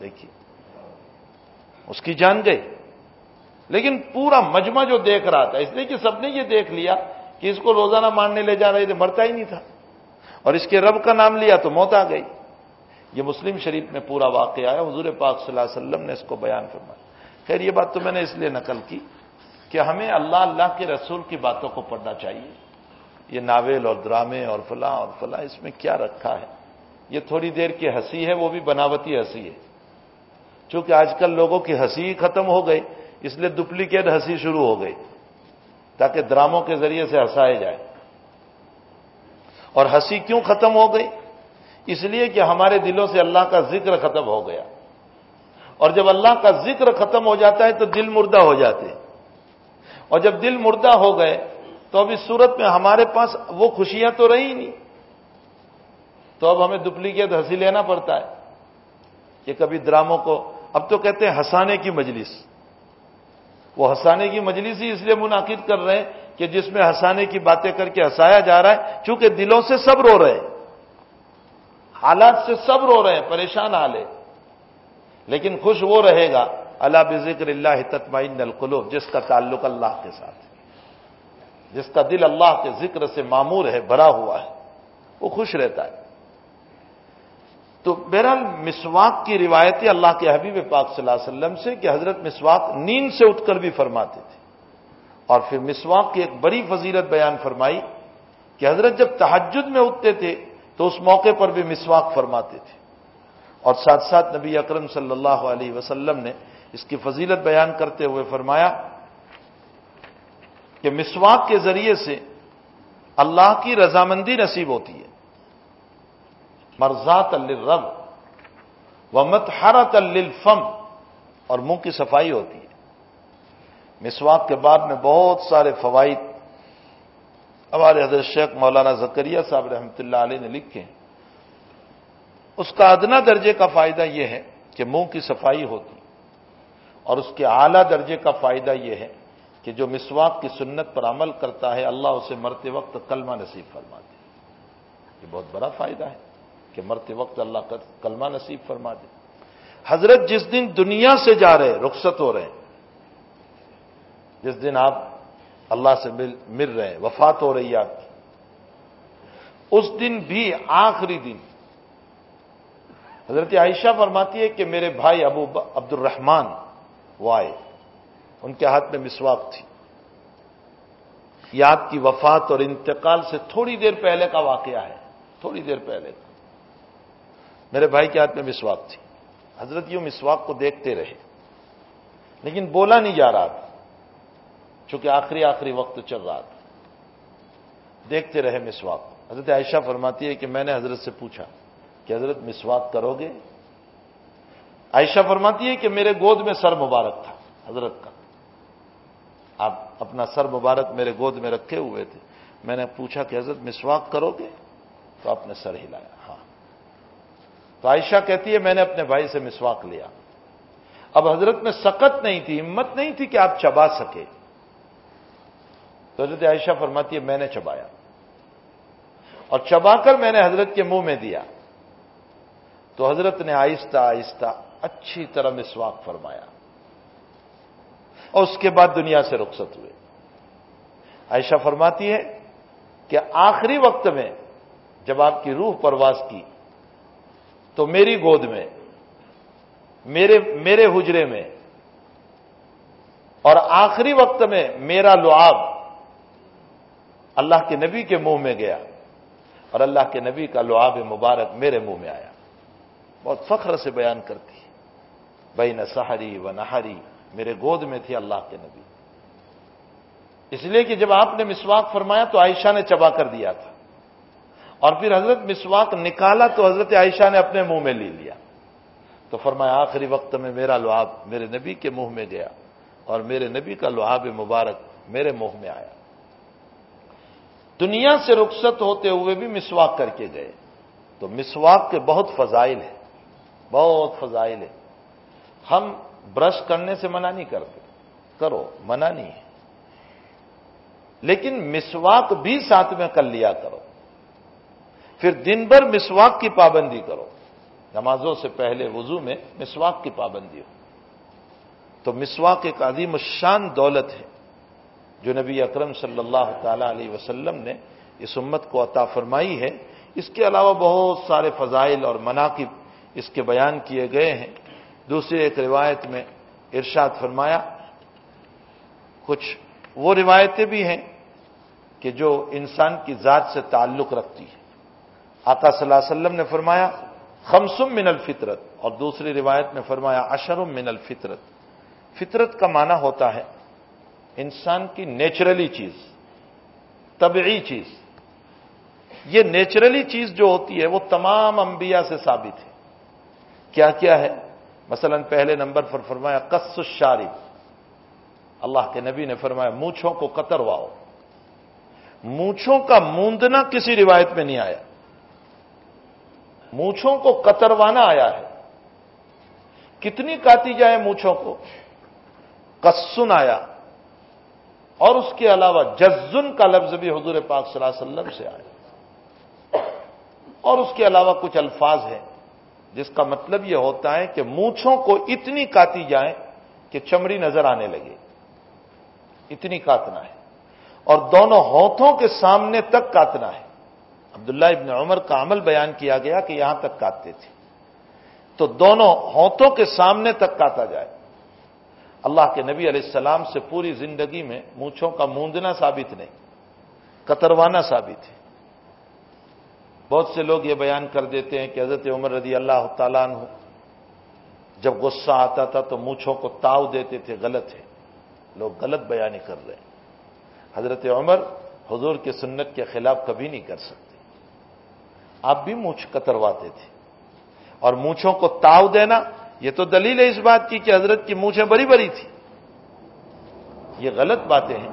دیکھیے، اس کی جان گئی، لیکن پورا مجمع جو دیکھ رہا تھا، اس لیے کہ سب نے یہ دیکھ لیا کہ اس کو روزانہ ماننے لے جا رہے تھے، مرتا ہی نہیں تھا۔ اور اس کے رب کا نام لیا تو موت آ گئی۔ یہ مسلم شریف میں پورا واقعہ ہے، حضور پاک صلی اللہ علیہ وسلم نے اس کو بیان فرمایا۔ خیر، یہ بات تو میں نے اس لیے نقل کی کہ ہمیں اللہ اللہ کے رسول کی باتوں کو پڑھنا چاہیے۔ یہ ناول اور ڈرامے اور فلاں اور فلاں، اس میں کیا رکھا ہے؟ یہ تھوڑی دیر کی ہنسی ہے، وہ بھی بناوٹی ہنسی ہے۔ چونکہ آج کل لوگوں کی ہنسی ختم ہو گئی، اس لیے ڈپلیکیٹ ہنسی شروع ہو گئی، تاکہ ڈراموں کے ذریعے سے ہنسائے جائے۔ اور ہنسی کیوں ختم ہو گئی؟ اس لیے کہ ہمارے دلوں سے اللہ کا ذکر ختم ہو گیا۔ اور جب اللہ کا ذکر ختم ہو جاتا ہے تو دل مردہ ہو جاتے ہیں۔ اور جب دل مردہ ہو گئے تو اب اس صورت میں ہمارے پاس وہ خوشیاں تو رہی نہیں۔ تو اب ہمیں ڈپلیکیٹ ہنسی لینا پڑتا ہے کہ کبھی ڈراموں کو، اب تو کہتے ہیں ہنسانے کی مجلس۔ وہ ہنسانے کی مجلس ہی اس لیے منعقد کر رہے ہیں کہ جس میں ہنسانے کی باتیں کر کے ہنسایا جا رہا ہے، چونکہ دلوں سے سب رو رہے ہیں۔ حالات سے سب رو رہے ہیں، پریشان حالے لیکن خوش وہ رہے گا اللہ بذکر اللہ تطمئن القلوب، جس کا تعلق اللہ کے ساتھ ہے۔ جس کا دل اللہ کے ذکر سے معمور ہے، بھرا ہوا ہے۔ وہ خوش رہتا ہے۔ تو بہرحال مسواک کی روایتیں اللہ کے حبیب پاک صلی اللہ علیہ وسلم سے کہ حضرت مسواک نیند سے اٹھ کر بھی فرماتے تھے۔ اور پھر مسواک کی ایک بڑی فضیلت بیان فرمائی کہ حضرت جب تحجد میں اٹھتے تھے تو اس موقع پر بھی مسواک فرماتے تھے۔ اور ساتھ ساتھ نبی اکرم صلی اللہ علیہ وسلم نے اس کی فضیلت بیان کرتے ہوئے فرمایا کہ مسواک کے ذریعے سے اللہ کی رضامندی نصیب ہوتی ہے۔ مرزات الرب و متحرت الفم اور منہ کی صفائی ہوتی ہے۔ مسواک کے بعد میں بہت سارے فوائد ہمارے حضرت شیخ مولانا زکریہ صاحب رحمۃ اللہ علیہ نے لکھے ہیں۔ اس کا ادنا درجے کا فائدہ یہ ہے کہ منہ کی صفائی ہوتی اور اس کے اعلی درجے کا فائدہ یہ ہے کہ جو مسواک کی سنت پر عمل کرتا ہے، اللہ اسے مرتے وقت کلمہ نصیب فرما دے یہ بہت بڑا فائدہ ہے کہ مرتے وقت اللہ کا کلمہ نصیب فرما دے حضرت جس دن دنیا سے جا رہے، رخصت ہو رہے ہیں، جس دن آپ اللہ سے مل مل رہے ہیں، وفات ہو رہی ہے آپ کی، اس دن بھی آخری دن حضرت عائشہ فرماتی ہے کہ میرے بھائی ابو عبد الرحمان وہ آئے ان کے ہاتھ میں مسواک تھی۔ یہ آپ کی وفات اور انتقال سے تھوڑی دیر پہلے کا واقعہ ہے، تھوڑی دیر پہلے کا۔ میرے بھائی کے ہاتھ میں مسواک تھی۔ حضرت یوں مسواک کو دیکھتے رہے، لیکن بولا نہیں جا رہا تھا، چونکہ آخری آخری وقت چل رہا تھا۔ دیکھتے رہے مسواک۔ حضرت عائشہ فرماتی ہے کہ میں نے حضرت سے پوچھا کہ حضرت مسواک کرو گے؟ عائشہ فرماتی ہے کہ میرے گود میں سر مبارک تھا، حضرت کا۔ آپ اپنا سر مبارک میرے گود میں رکھے ہوئے تھے۔ میں نے پوچھا کہ حضرت مسواک کرو گے؟ تو آپ نے سر ہلایا۔ ہاں۔ تو عائشہ کہتی ہے، میں نے اپنے بھائی سے مسواک لیا۔ اب حضرت میں سکت نہیں تھی، ہمت نہیں تھی کہ آپ چبا سکے۔ تو حضرت عائشہ فرماتی ہے، میں نے چبایا۔ اور چبا کر میں نے حضرت کے منہ میں دیا۔ تو حضرت نے آہستہ آہستہ اچھی طرح مسواک فرمایا اور اس کے بعد دنیا سے رخصت ہوئے۔ عائشہ فرماتی ہے کہ آخری وقت میں جب آپ کی روح پرواز کی تو میری گود میں، میرے میرے حجرے میں، اور آخری وقت میں میرا لعاب اللہ کے نبی کے منہ میں گیا اور اللہ کے نبی کا لعاب مبارک میرے منہ میں آیا۔ بہت فخر سے بیان کرتی بھائی نہ سہاری و نہاری میرے گود میں تھی اللہ کے نبی۔ اس لیے کہ جب آپ نے مسواک فرمایا تو عائشہ نے چبا کر دیا تھا۔ اور پھر حضرت مسواک نکالا تو حضرت عائشہ نے اپنے منہ میں لے لیا۔ تو فرمایا، آخری وقت میں میرا لعاب میرے نبی کے منہ میں گیا اور میرے نبی کا لعاب مبارک میرے منہ میں آیا۔ دنیا سے رخصت ہوتے ہوئے بھی مسواک کر کے گئے۔ تو مسواک کے بہت فضائل ہیں۔ بہت فضائل ہیں۔ ہم برش کرنے سے منع نہیں کرتے۔ کرو، منع نہیں ہے۔ لیکن مسواک بھی ساتھ میں کر لیا کرو۔ پھر دن بھر مسواک کی پابندی کرو۔ نمازوں سے پہلے وضو میں مسواک کی پابندی ہو۔ تو مسواک ایک عظیم شان دولت ہے۔ جو نبی اکرم صلی اللہ تعالی علیہ وسلم نے اس امت کو عطا فرمائی ہے۔ اس کے علاوہ بہت سارے فضائل اور مناقب اس کے بیان کیے گئے ہیں۔ دوسری ایک روایت میں ارشاد فرمایا، کچھ وہ روایتیں بھی ہیں کہ جو انسان کی ذات سے تعلق رکھتی ہے آقا صلی اللہ علیہ وسلم نے فرمایا، خمسم من الفطرت۔ اور دوسری روایت میں فرمایا اشرم من الفطرت۔ فطرت کا معنی ہوتا ہے انسان کی نیچرلی چیز، طبعی چیز۔ یہ نیچرلی چیز جو ہوتی ہے، وہ تمام انبیاء سے ثابت ہے۔ کیا کیا ہے مثلا پہلے نمبر پر فرمایا، قص الشارب اللہ کے نبی نے فرمایا، مونچھوں کو قطرواؤ مونچھوں کا موندنا کسی روایت میں نہیں آیا۔ مونچھوں کو قطروانا آیا ہے۔ کتنی کاٹی جائے مونچھوں کو؟ کسن آیا۔ اور اس کے علاوہ جزن کا لفظ بھی حضور پاک صلی اللہ علیہ وسلم سے آیا۔ اور اس کے علاوہ کچھ الفاظ ہیں۔ جس کا مطلب یہ ہوتا ہے کہ مونچھوں کو اتنی کاتی جائیں کہ چمڑی نظر آنے لگے۔ اتنی کاتنا ہے۔ اور دونوں ہونٹوں کے سامنے تک کاتنا ہے۔ عبداللہ ابن عمر کا عمل بیان کیا گیا کہ یہاں تک کاٹتے تھے۔ تو دونوں ہونٹوں کے سامنے تک کاتا جائے۔ اللہ کے نبی علیہ السلام سے پوری زندگی میں مونچھوں کا موندنا ثابت نہیں، کتروانا ثابت ہے۔ بہت سے لوگ یہ بیان کر دیتے ہیں کہ حضرت عمر رضی اللہ تعالیٰ عنہ جب غصہ آتا تھا تو مونچھوں کو تاؤ دیتے تھے، غلط ہے۔ لوگ غلط بیانی کر رہے ہیں۔ حضرت عمر حضور کے سنت کے خلاف کبھی نہیں کر سکتے۔ آپ بھی مونچھ کترواتے تھے۔ اور مونچھوں کو تاؤ دینا، یہ تو دلیل ہے اس بات کی کہ حضرت کی مونچھیں بڑی بڑی تھی یہ غلط باتیں ہیں۔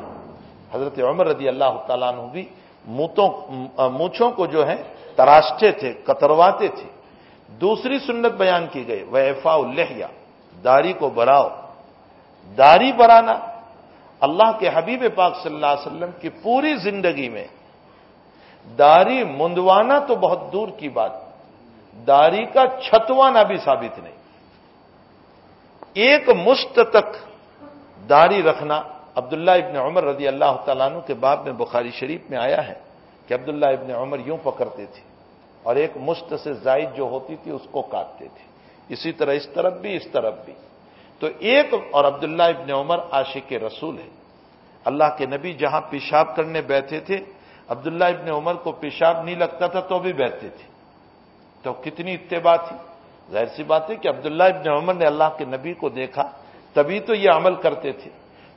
حضرت عمر رضی اللہ تعالیٰ عنہ بھی مونچھوں کو جو ہے تراشتے تھے، کترواتے تھے۔ دوسری سنت بیان کی گئی وہ ایفا الحیا داری کو بڑھاؤ۔ داری بڑھانا اللہ کے حبیب پاک صلی اللہ علیہ وسلم کی پوری زندگی میں۔ داری مندوانا تو بہت دور کی بات۔ داری کا چھتوانا بھی ثابت نہیں۔ ایک مشت تک داری رکھنا عبداللہ ابن عمر رضی اللہ تعالیٰ عنہ کے باب میں بخاری شریف میں آیا ہے۔ کہ عبداللہ ابن عمر یوں پکڑتے تھے اور ایک مشت سے زائد جو ہوتی تھی اس کو کاٹتے تھے۔ اسی طرح اس طرف بھی، اس طرف بھی۔ تو ایک اور عبداللہ ابن عمر عاشق رسول ہے۔ اللہ کے نبی جہاں پیشاب کرنے بیٹھے تھے، عبداللہ ابن عمر کو پیشاب نہیں لگتا تھا تو بھی بیٹھتے تھے۔ تو کتنی اتباع تھی۔ ظاہر سی بات ہے کہ عبداللہ ابن عمر نے اللہ کے نبی کو دیکھا، تبھی تو یہ عمل کرتے تھے۔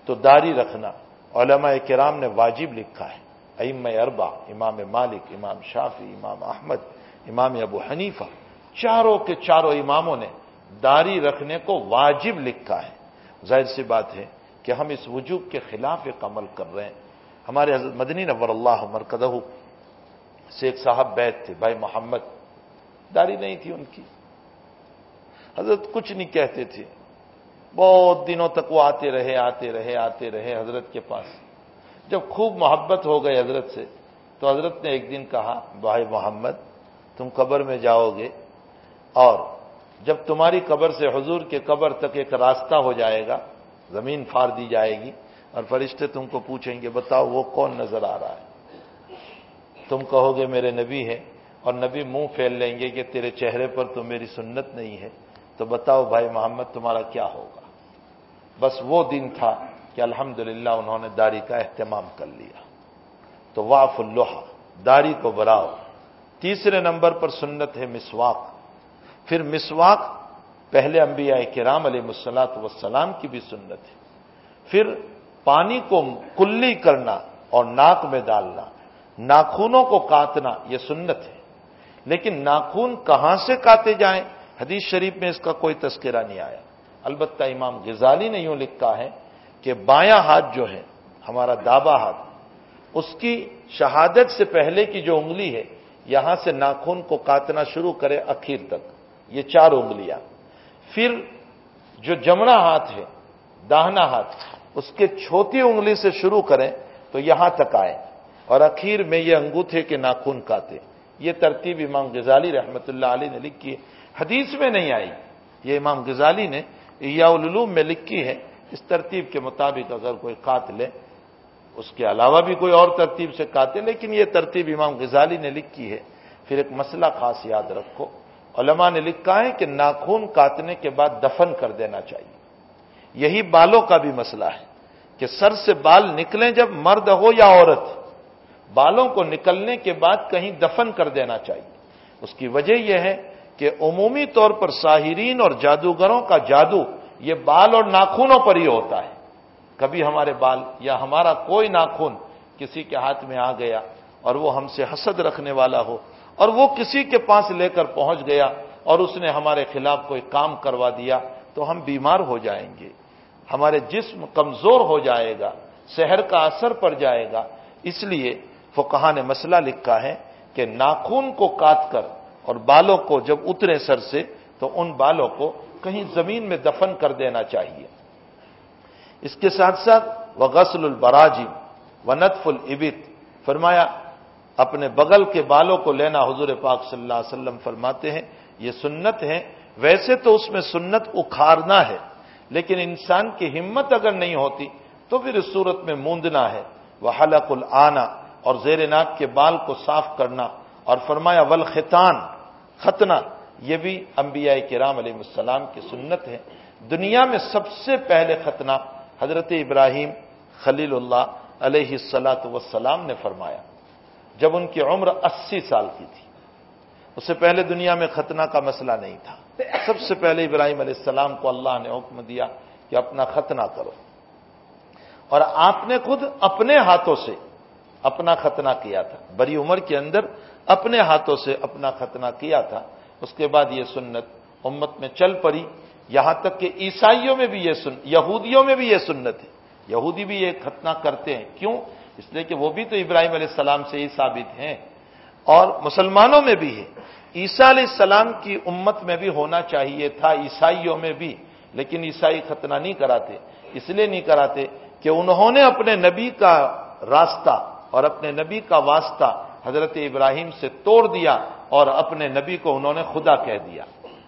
تو داری رکھنا، علماء کرام نے واجب لکھا ہے۔ ام اربا امام مالک، امام شافی امام احمد، امام ابو حنیفہ، چاروں کے چاروں اماموں نے داری رکھنے کو واجب لکھا ہے۔ ظاہر سی بات ہے کہ ہم اس وجوب کے خلاف ایک عمل کر رہے ہیں۔ ہمارے حضرت مدنی نور اللہ مرکدہ سے ایک صاحب بیت تھے، بھائی محمد۔ داری نہیں تھی ان کی۔ حضرت کچھ نہیں کہتے تھے۔ بہت دنوں تک وہ آتے رہے آتے رہے آتے رہے حضرت کے پاس۔ جب خوب محبت ہو گئے حضرت سے، تو حضرت نے ایک دن کہا، بھائی محمد، تم قبر میں جاؤ گے اور جب تمہاری قبر سے حضور کے قبر تک ایک راستہ ہو جائے گا، زمین پھاڑ دی جائے گی اور فرشتے تم کو پوچھیں گے، بتاؤ وہ کون نظر آ رہا ہے؟ تم کہو گے، میرے نبی ہے اور نبی منہ پھیل لیں گے کہ تیرے چہرے پر تو میری سنت نہیں ہے، تو بتاؤ بھائی محمد، تمہارا کیا ہوگا؟ بس وہ دن تھا کہ الحمد انہوں نے داڑھی کا اہتمام کر لیا۔ تو واف اللہ داڑھی کو بڑھاؤ۔ تیسرے نمبر پر سنت ہے مسواک۔ پھر مسواک پہلے انبیاء کرام علیہ مسلاط وسلام کی بھی سنت ہے۔ پھر پانی کو کلی کرنا اور ناک میں ڈالنا، ناخونوں کو کاٹنا یہ سنت ہے۔ لیکن ناخون کہاں سے کاتے جائیں؟ حدیث شریف میں اس کا کوئی تذکرہ نہیں آیا۔ البتہ امام غزالی نے یوں لکھا ہے کہ بایاں ہاتھ جو ہے، ہمارا دابا ہاتھ، اس کی شہادت سے پہلے کی جو انگلی ہے، یہاں سے ناخون کو کاٹنا شروع کرے اخیر تک۔ یہ چار انگلیاں۔ پھر جو جمنا ہاتھ ہے، داہنا ہاتھ، اس کے چھوٹی انگلی سے شروع کریں تو یہاں تک آئے۔ اور اخیر میں یہ انگوٹھے کے ناخون کاتے یہ ترتیب امام غزالی رحمت اللہ علیہ نے لکھی ہے۔ حدیث میں نہیں آئی۔ یہ امام غزالی نے یا العلوم میں لکھی ہے۔ اس ترتیب کے مطابق اگر کوئی کات لے اس کے علاوہ بھی کوئی اور ترتیب سے کاتے لیکن یہ ترتیب امام غزالی نے لکھی ہے۔ پھر ایک مسئلہ خاص یاد رکھو، علماء نے لکھا ہے کہ ناخون کاٹنے کے بعد دفن کر دینا چاہیے۔ یہی بالوں کا بھی مسئلہ ہے کہ سر سے بال نکلیں جب مرد ہو یا عورت، بالوں کو نکلنے کے بعد کہیں دفن کر دینا چاہیے۔ اس کی وجہ یہ ہے کہ عمومی طور پر ساحرین اور جادوگروں کا جادو یہ بال اور ناخونوں پر ہی ہوتا ہے۔ کبھی ہمارے بال یا ہمارا کوئی ناخون کسی کے ہاتھ میں آ گیا اور وہ ہم سے حسد رکھنے والا ہو اور وہ کسی کے پاس لے کر پہنچ گیا اور اس نے ہمارے خلاف کوئی کام کروا دیا تو ہم بیمار ہو جائیں گے۔ ہمارے جسم کمزور ہو جائے گا شہر کا اثر پڑ جائے گا۔ اس لیے فقہ نے مسئلہ لکھا ہے کہ ناخون کو کاٹ کر اور بالوں کو جب اترے سر سے تو ان بالوں کو کہیں زمین میں دفن کر دینا چاہیے۔ اس کے ساتھ ساتھ وہ غسل البراجی و نطف العبت فرمایا، اپنے بغل کے بالوں کو لینا حضور پاک صلی اللہ علیہ وسلم فرماتے ہیں، یہ سنت ہے۔ ویسے تو اس میں سنت اکھارنا ہے، لیکن انسان کی ہمت اگر نہیں ہوتی تو پھر اس صورت میں موندنا ہے۔ وہ حلق العنا اور زیر ناک کے بال کو صاف کرنا۔ اور فرمایا ول خطان ختنا یہ بھی انبیاء کرام علیہ السلام کی سنت ہے۔ دنیا میں سب سے پہلے ختنہ حضرت ابراہیم خلیل اللہ علیہ السلاۃ وسلام نے فرمایا، جب ان کی عمر اسی سال کی تھی۔ اس سے پہلے دنیا میں ختنہ کا مسئلہ نہیں تھا۔ سب سے پہلے ابراہیم علیہ السلام کو اللہ نے حکم دیا کہ اپنا ختنہ کرو۔ اور آپ نے خود اپنے ہاتھوں سے اپنا ختنہ کیا تھا۔ بڑی عمر کے اندر اپنے ہاتھوں سے اپنا ختنہ کیا تھا۔ اس کے بعد یہ سنت امت میں چل پڑی۔ یہاں تک کہ عیسائیوں میں بھی یہ سن، یہودیوں میں بھی یہ سنت ہے۔ یہودی بھی یہ ختنہ کرتے ہیں۔ کیوں؟ اس لیے کہ وہ بھی تو ابراہیم علیہ السلام سے ہی ثابت ہیں۔ اور مسلمانوں میں بھی ہے۔ عیسیٰ علیہ السلام کی امت میں بھی ہونا چاہیے تھا، عیسائیوں میں بھی۔ لیکن عیسائی ختنہ نہیں کراتے۔ اس لیے نہیں کراتے کہ انہوں نے اپنے نبی کا راستہ اور اپنے نبی کا واسطہ حضرت ابراہیم سے توڑ دیا اور اپنے نبی کو انہوں نے خدا کہہ دیا۔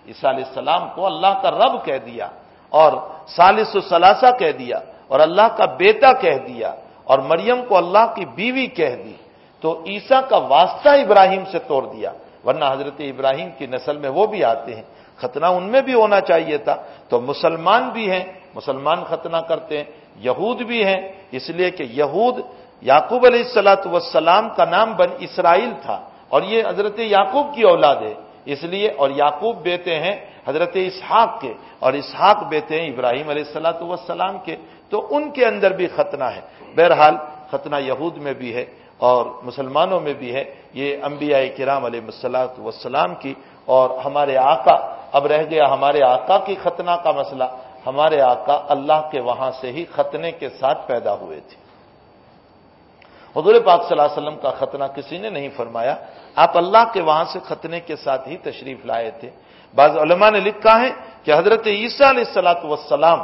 عیسیٰ علیہ السلام کو اللہ کا رب کہہ دیا اور سالس و ثلاثہ کہہ دیا اور اللہ کا بیٹا کہہ دیا اور مریم کو اللہ کی بیوی کہہ دی۔ تو عیسیٰ کا واسطہ ابراہیم سے توڑ دیا۔ ورنہ حضرت ابراہیم کی نسل میں وہ بھی آتے ہیں۔ ختنہ ان میں بھی ہونا چاہیے تھا۔ تو مسلمان بھی ہیں، مسلمان ختنہ کرتے ہیں، یہود بھی ہیں۔ اس لیے کہ یہود یعقوب علیہ السلاۃ وسلام کا نام بن اسرائیل تھا اور یہ حضرت یعقوب کی اولاد ہے۔ اس لیے اور یعقوب بیٹے ہیں حضرت اسحاق کے اور اسحاق بیٹے ہیں ابراہیم علیہ السلاۃ وسلام کے۔ تو ان کے اندر بھی ختنہ ہے۔ بہرحال ختنہ یہود میں بھی ہے اور مسلمانوں میں بھی ہے۔ یہ انبیاء کرام علیہ مسلاط وسلام کی اور ہمارے آقا، اب رہ گیا ہمارے آقا کی ختنہ کا مسئلہ۔ ہمارے آقا اللہ کے وہاں سے ہی ختنے کے ساتھ پیدا ہوئے تھے۔ حضور پاک صلی اللہ علیہ وسلم کا ختنہ کسی نے نہیں فرمایا۔ آپ اللہ کے وہاں سے ختنے کے ساتھ ہی تشریف لائے تھے۔ بعض علماء نے لکھا ہے کہ حضرت عیسیٰ علیہ السلاۃ وسلام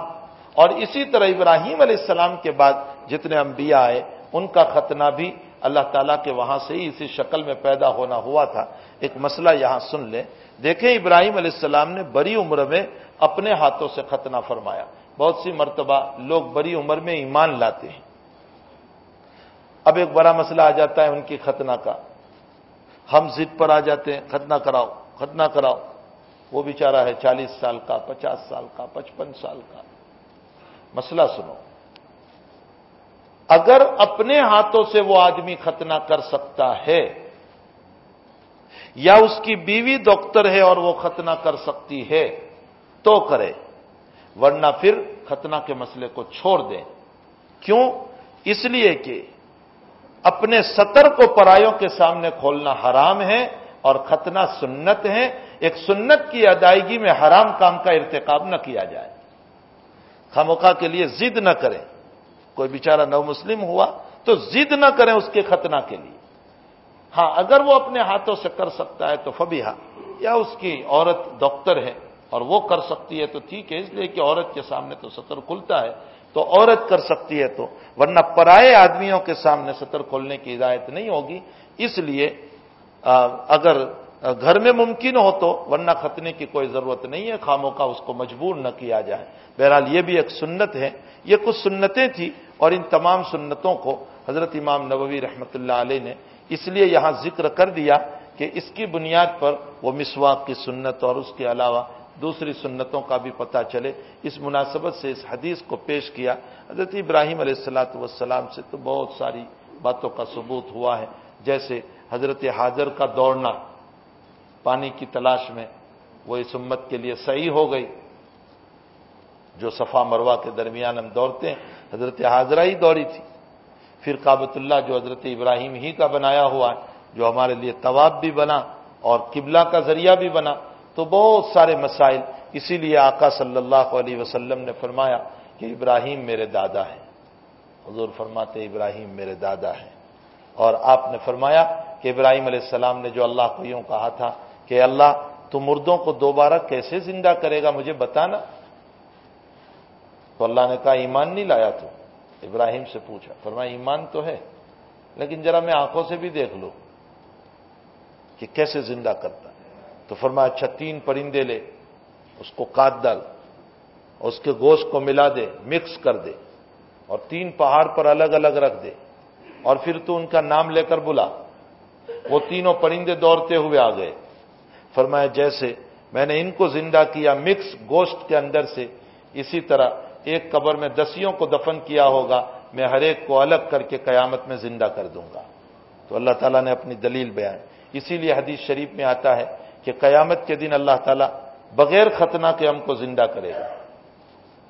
اور اسی طرح ابراہیم علیہ السلام کے بعد جتنے انبیاء آئے، ان کا ختنہ بھی اللہ تعالیٰ کے وہاں سے ہی اسی شکل میں پیدا ہونا ہوا تھا۔ ایک مسئلہ یہاں سن لیں۔ دیکھیں ابراہیم علیہ السلام نے بڑی عمر میں اپنے ہاتھوں سے ختنہ فرمایا۔ بہت سی مرتبہ لوگ بڑی عمر میں ایمان لاتے ہیں۔ اب ایک بڑا مسئلہ آ جاتا ہے ان کی ختنہ کا۔ ہم ضد پر آ جاتے ہیں، ختنہ کراؤ ختنہ کراؤ۔ وہ بیچارہ ہے چالیس سال کا، پچاس سال کا، پچپن سال کا۔ مسئلہ سنو۔ اگر اپنے ہاتھوں سے وہ آدمی ختنہ کر سکتا ہے، یا اس کی بیوی ڈاکٹر ہے اور وہ ختنہ کر سکتی ہے، تو کرے۔ ورنہ پھر ختنہ کے مسئلے کو چھوڑ دیں۔ کیوں؟ اس لیے کہ اپنے سطر کو پرایوں کے سامنے کھولنا حرام ہے اور ختنہ سنت ہے۔ ایک سنت کی ادائیگی میں حرام کام کا ارتکاب نہ کیا جائے۔ خاموقہ کے لیے ضد نہ کریں۔ کوئی بیچارہ نو مسلم ہوا تو ضد نہ کریں اس کے ختنہ کے لیے۔ ہاں اگر وہ اپنے ہاتھوں سے کر سکتا ہے تو فبیہ یا اس کی عورت ڈاکٹر ہے اور وہ کر سکتی ہے تو ٹھیک ہے، اس لیے کہ عورت کے سامنے تو سطر کھلتا ہے۔ تو عورت کر سکتی ہے تو۔ ورنہ پرائے آدمیوں کے سامنے سطر کھولنے کی ہدایت نہیں ہوگی۔ اس لیے اگر گھر میں ممکن ہو تو، ورنہ ختنے کی کوئی ضرورت نہیں ہے خاموں کا اس کو مجبور نہ کیا جائے۔ بہرحال یہ بھی ایک سنت ہے۔ یہ کچھ سنتیں تھیں اور ان تمام سنتوں کو حضرت امام نبوی رحمۃ اللہ علیہ نے اس لیے یہاں ذکر کر دیا کہ اس کی بنیاد پر وہ مسواک کی سنت اور اس کے علاوہ دوسری سنتوں کا بھی پتہ چلے۔ اس مناسبت سے اس حدیث کو پیش کیا۔ حضرت ابراہیم علیہ السلاۃ والسلام سے تو بہت ساری باتوں کا ثبوت ہوا ہے۔ جیسے حضرت حاضر کا دوڑنا، پانی کی تلاش میں وہ اس امت کے لیے صحیح ہو گئی۔ جو صفا مروا کے درمیان ہم دوڑتے ہیں، حضرت حاضرہ ہی دوڑی تھی۔ پھر کابت اللہ جو حضرت ابراہیم ہی کا بنایا ہوا ہے، جو ہمارے لیے طواب بھی بنا اور قبلہ کا ذریعہ بھی بنا۔ تو بہت سارے مسائل اسی لیے آقا صلی اللہ علیہ وسلم نے فرمایا کہ ابراہیم میرے دادا ہیں۔ حضور فرماتے ابراہیم میرے دادا ہیں۔ اور آپ نے فرمایا کہ ابراہیم علیہ السلام نے جو اللہ کو یوں کہا تھا کہ اللہ تو مردوں کو دوبارہ کیسے زندہ کرے گا مجھے بتانا؟ تو اللہ نے کہا، ایمان نہیں لایا تو؟ ابراہیم سے پوچھا، فرمایا، ایمان تو ہے، لیکن ذرا میں آنکھوں سے بھی دیکھ لوں کہ کیسے زندہ کرتا تو فرمایا اچھا تین پرندے لے، اس کو کاٹ ڈال اس کے گوشت کو ملا دے، مکس کر دے اور تین پہاڑ پر الگ الگ رکھ دے اور پھر تو ان کا نام لے کر بلا۔ وہ تینوں پرندے دوڑتے ہوئے آ گئے۔ فرمایا، جیسے میں نے ان کو زندہ کیا، مکس گوشت کے اندر سے، اسی طرح ایک قبر میں دسیوں کو دفن کیا ہوگا، میں ہر ایک کو الگ کر کے قیامت میں زندہ کر دوں گا۔ تو اللہ تعالیٰ نے اپنی دلیل بیان۔ اسی لیے حدیث شریف میں آتا ہے کہ قیامت کے دن اللہ تعالیٰ بغیر ختنہ کے ہم کو زندہ کرے گا۔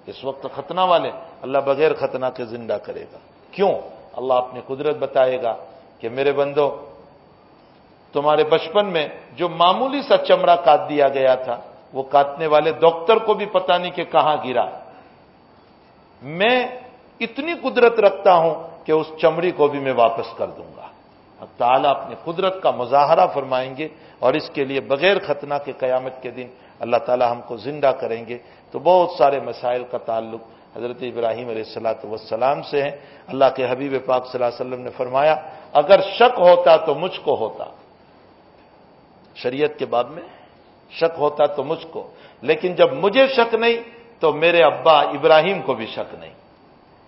اس وقت ختنہ والے اللہ بغیر ختنہ کے زندہ کرے گا۔ کیوں؟ اللہ اپنی قدرت بتائے گا کہ میرے بندو، تمہارے بچپن میں جو معمولی سا چمڑا کاٹ دیا گیا تھا، وہ کاٹنے والے ڈاکٹر کو بھی پتا نہیں کہ کہاں گرا۔ میں اتنی قدرت رکھتا ہوں کہ اس چمڑی کو بھی میں واپس کر دوں گا۔ اب تعالیٰ اپنی قدرت کا مظاہرہ فرمائیں گے اور اس کے لیے بغیر ختنہ کے قیامت کے دن اللہ تعالیٰ ہم کو زندہ کریں گے۔ تو بہت سارے مسائل کا تعلق حضرت ابراہیم علیہ السلاۃ والسلام سے ہے۔ اللہ کے حبیب پاک صلی اللہ علیہ وسلم نے فرمایا، اگر شک ہوتا تو مجھ کو ہوتا۔ شریعت کے بعد میں شک ہوتا تو مجھ کو، لیکن جب مجھے شک نہیں تو میرے ابا ابراہیم کو بھی شک نہیں۔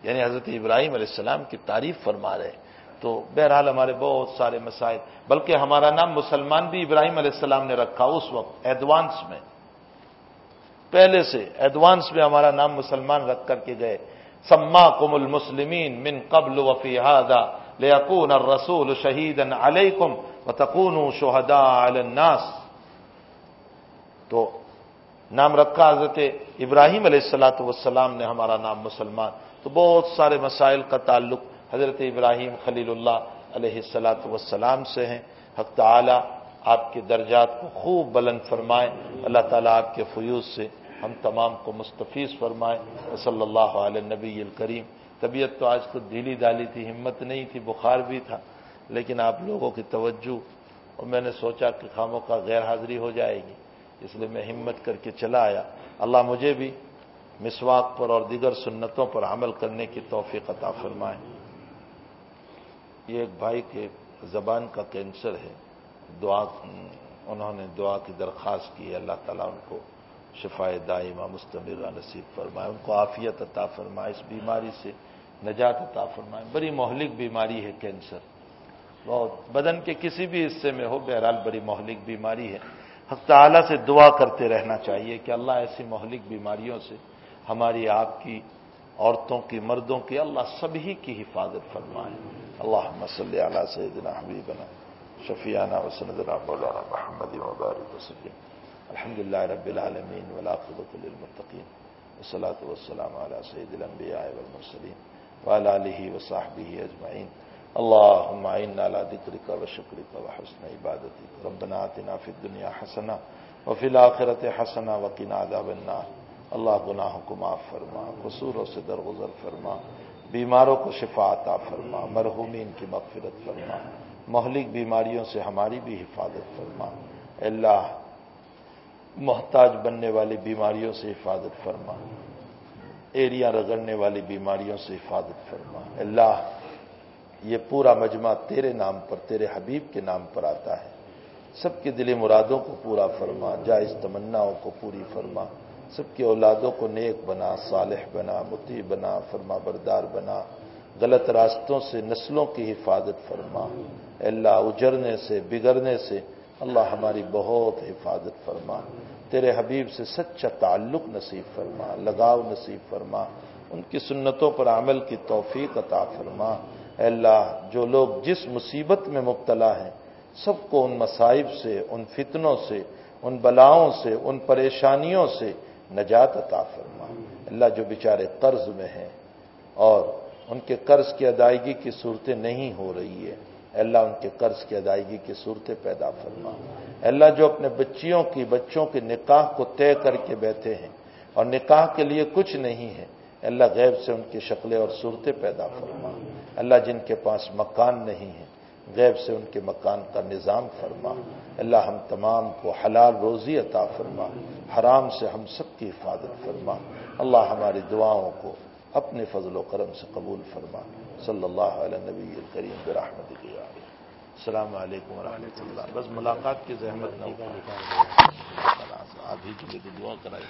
یعنی حضرت ابراہیم علیہ السلام کی تعریف فرما رہے ہیں۔ تو بہرحال ہمارے بہت سارے مسائل، بلکہ ہمارا نام مسلمان بھی ابراہیم علیہ السلام نے رکھا اس وقت ایڈوانس میں۔ پہلے سے ایڈوانس میں ہمارا نام مسلمان رکھ کر کے گئے۔ سما کم المسلمین من قبل وفی هذا لیکون الرسول شہید علیکم و تکون شہدا الناس۔ تو نام رکھا حضرت ابراہیم علیہ السلاۃ والسلام نے ہمارا نام مسلمان۔ تو بہت سارے مسائل کا تعلق حضرت ابراہیم خلیل اللہ علیہ السلاۃ والسلام سے ہیں۔ حق تعالی آپ کے درجات کو خوب بلند فرمائے۔ اللہ تعالیٰ آپ کے فیوز سے ہم تمام کو مستفیض فرمائے۔ صلی اللہ علیہ نبی الکریم۔ طبیعت تو آج کو ڈھیلی ڈالی تھی، ہمت نہیں تھی، بخار بھی تھا۔ لیکن آپ لوگوں کی توجہ، اور میں نے سوچا کہ خاموں کا غیر حاضری ہو جائے گی، اس لیے میں ہمت کر کے چلا آیا۔ اللہ مجھے بھی مسواک پر اور دیگر سنتوں پر عمل کرنے کی توفیق عطا فرمائے۔ یہ ایک بھائی کے زبان کا کینسر ہے۔ دعا، انہوں نے دعا کی درخواست کی، اللہ تعالیٰ ان کو شفا دائمہ، مستمرہ نصیب فرمائے، ان کو عافیت عطا فرمائے، اس بیماری سے نجات عطا فرمائے۔ بڑی مہلک بیماری ہے کینسر۔ بہت، بدن کے کسی بھی حصے میں ہو، بہرحال بڑی مہلک بیماری ہے۔ حق تعالیٰ سے دعا کرتے رہنا چاہیے کہ اللہ ایسی مہلک بیماریوں سے ہماری آپ کی عورتوں کی، مردوں کی، اللہ سبھی کی حفاظت فرمائے۔ اللہ مسلح علیہ سیدنا حبیبنا شفیانہ وسندنا مولانا محمد مبارک وسلم الحمد للہ رب العالمین ولاقبۃ للمتقین۔ وصلاۃ والسلام علی سید الانبیاء والمرسلین وعلى آلہ وصحبہ اجمعین۔ اللهم عنا على ذكرك وشكرك وحسن عبادتك ربنا آتنا في الدنيا حسنة وفي الآخرة حسنة وقنا عذاب النار۔ اللہ گناہوں کو معاف فرما، قصوروں سے درگزر فرما، بیماروں کو شفا عطا فرما، مرحومین کی مغفرت فرما، مہلک بیماریوں سے ہماری بھی حفاظت فرما۔ اللہ، محتاج بننے والی بیماریوں سے حفاظت فرما ایریا رگڑنے والی بیماریوں سے حفاظت فرما۔ اللہ، یہ پورا مجمع تیرے نام پر، تیرے حبیب کے نام پر آتا ہے۔ سب کی دلی مرادوں کو پورا فرما، جائز تمناؤں کو پوری فرما۔ سب کی اولادوں کو نیک بنا، صالح بنا متی بنا فرما بردار بنا، غلط راستوں سے، نسلوں کی حفاظت فرما۔ اللہ، اجرنے سے، بگڑنے سے اللہ ہماری بہت حفاظت فرما۔ تیرے حبیب سے سچا تعلق نصیب فرما، لگاؤ نصیب فرما۔ ان کی سنتوں پر عمل کی توفیق عطا فرما۔ اللہ، جو لوگ جس مصیبت میں مبتلا ہیں، سب کو ان مصائب سے، ان فتنوں سے، ان بلاؤں سے، ان پریشانیوں سے نجات عطا فرما۔ اللہ جو بیچارے قرض میں ہیں اور ان کے قرض کی ادائیگی کی صورتیں نہیں ہو رہی ہے، اللہ ان کے قرض کی ادائیگی کی صورتیں پیدا فرما۔ اللہ جو اپنے بچیوں کی، بچوں کے نکاح کو طے کر کے بیٹھے ہیں اور نکاح کے لیے کچھ نہیں ہے، اللہ غیب سے ان کی شکلیں اور صورتیں پیدا فرما۔ اللہ جن کے پاس مکان نہیں ہے، غیب سے ان کے مکان کا نظام فرما۔ اللہ ہم تمام کو حلال روزی عطا فرما، حرام سے ہم سب کی حفاظت فرما۔ اللہ ہماری دعاؤں کو اپنے فضل و کرم سے قبول فرما۔ صلی اللہ علیہ نبی الکریم برحمت السلام علیکم ورحمۃ اللہ۔ بس ملاقات کی زحمت نہ ابھی دعا کرائی۔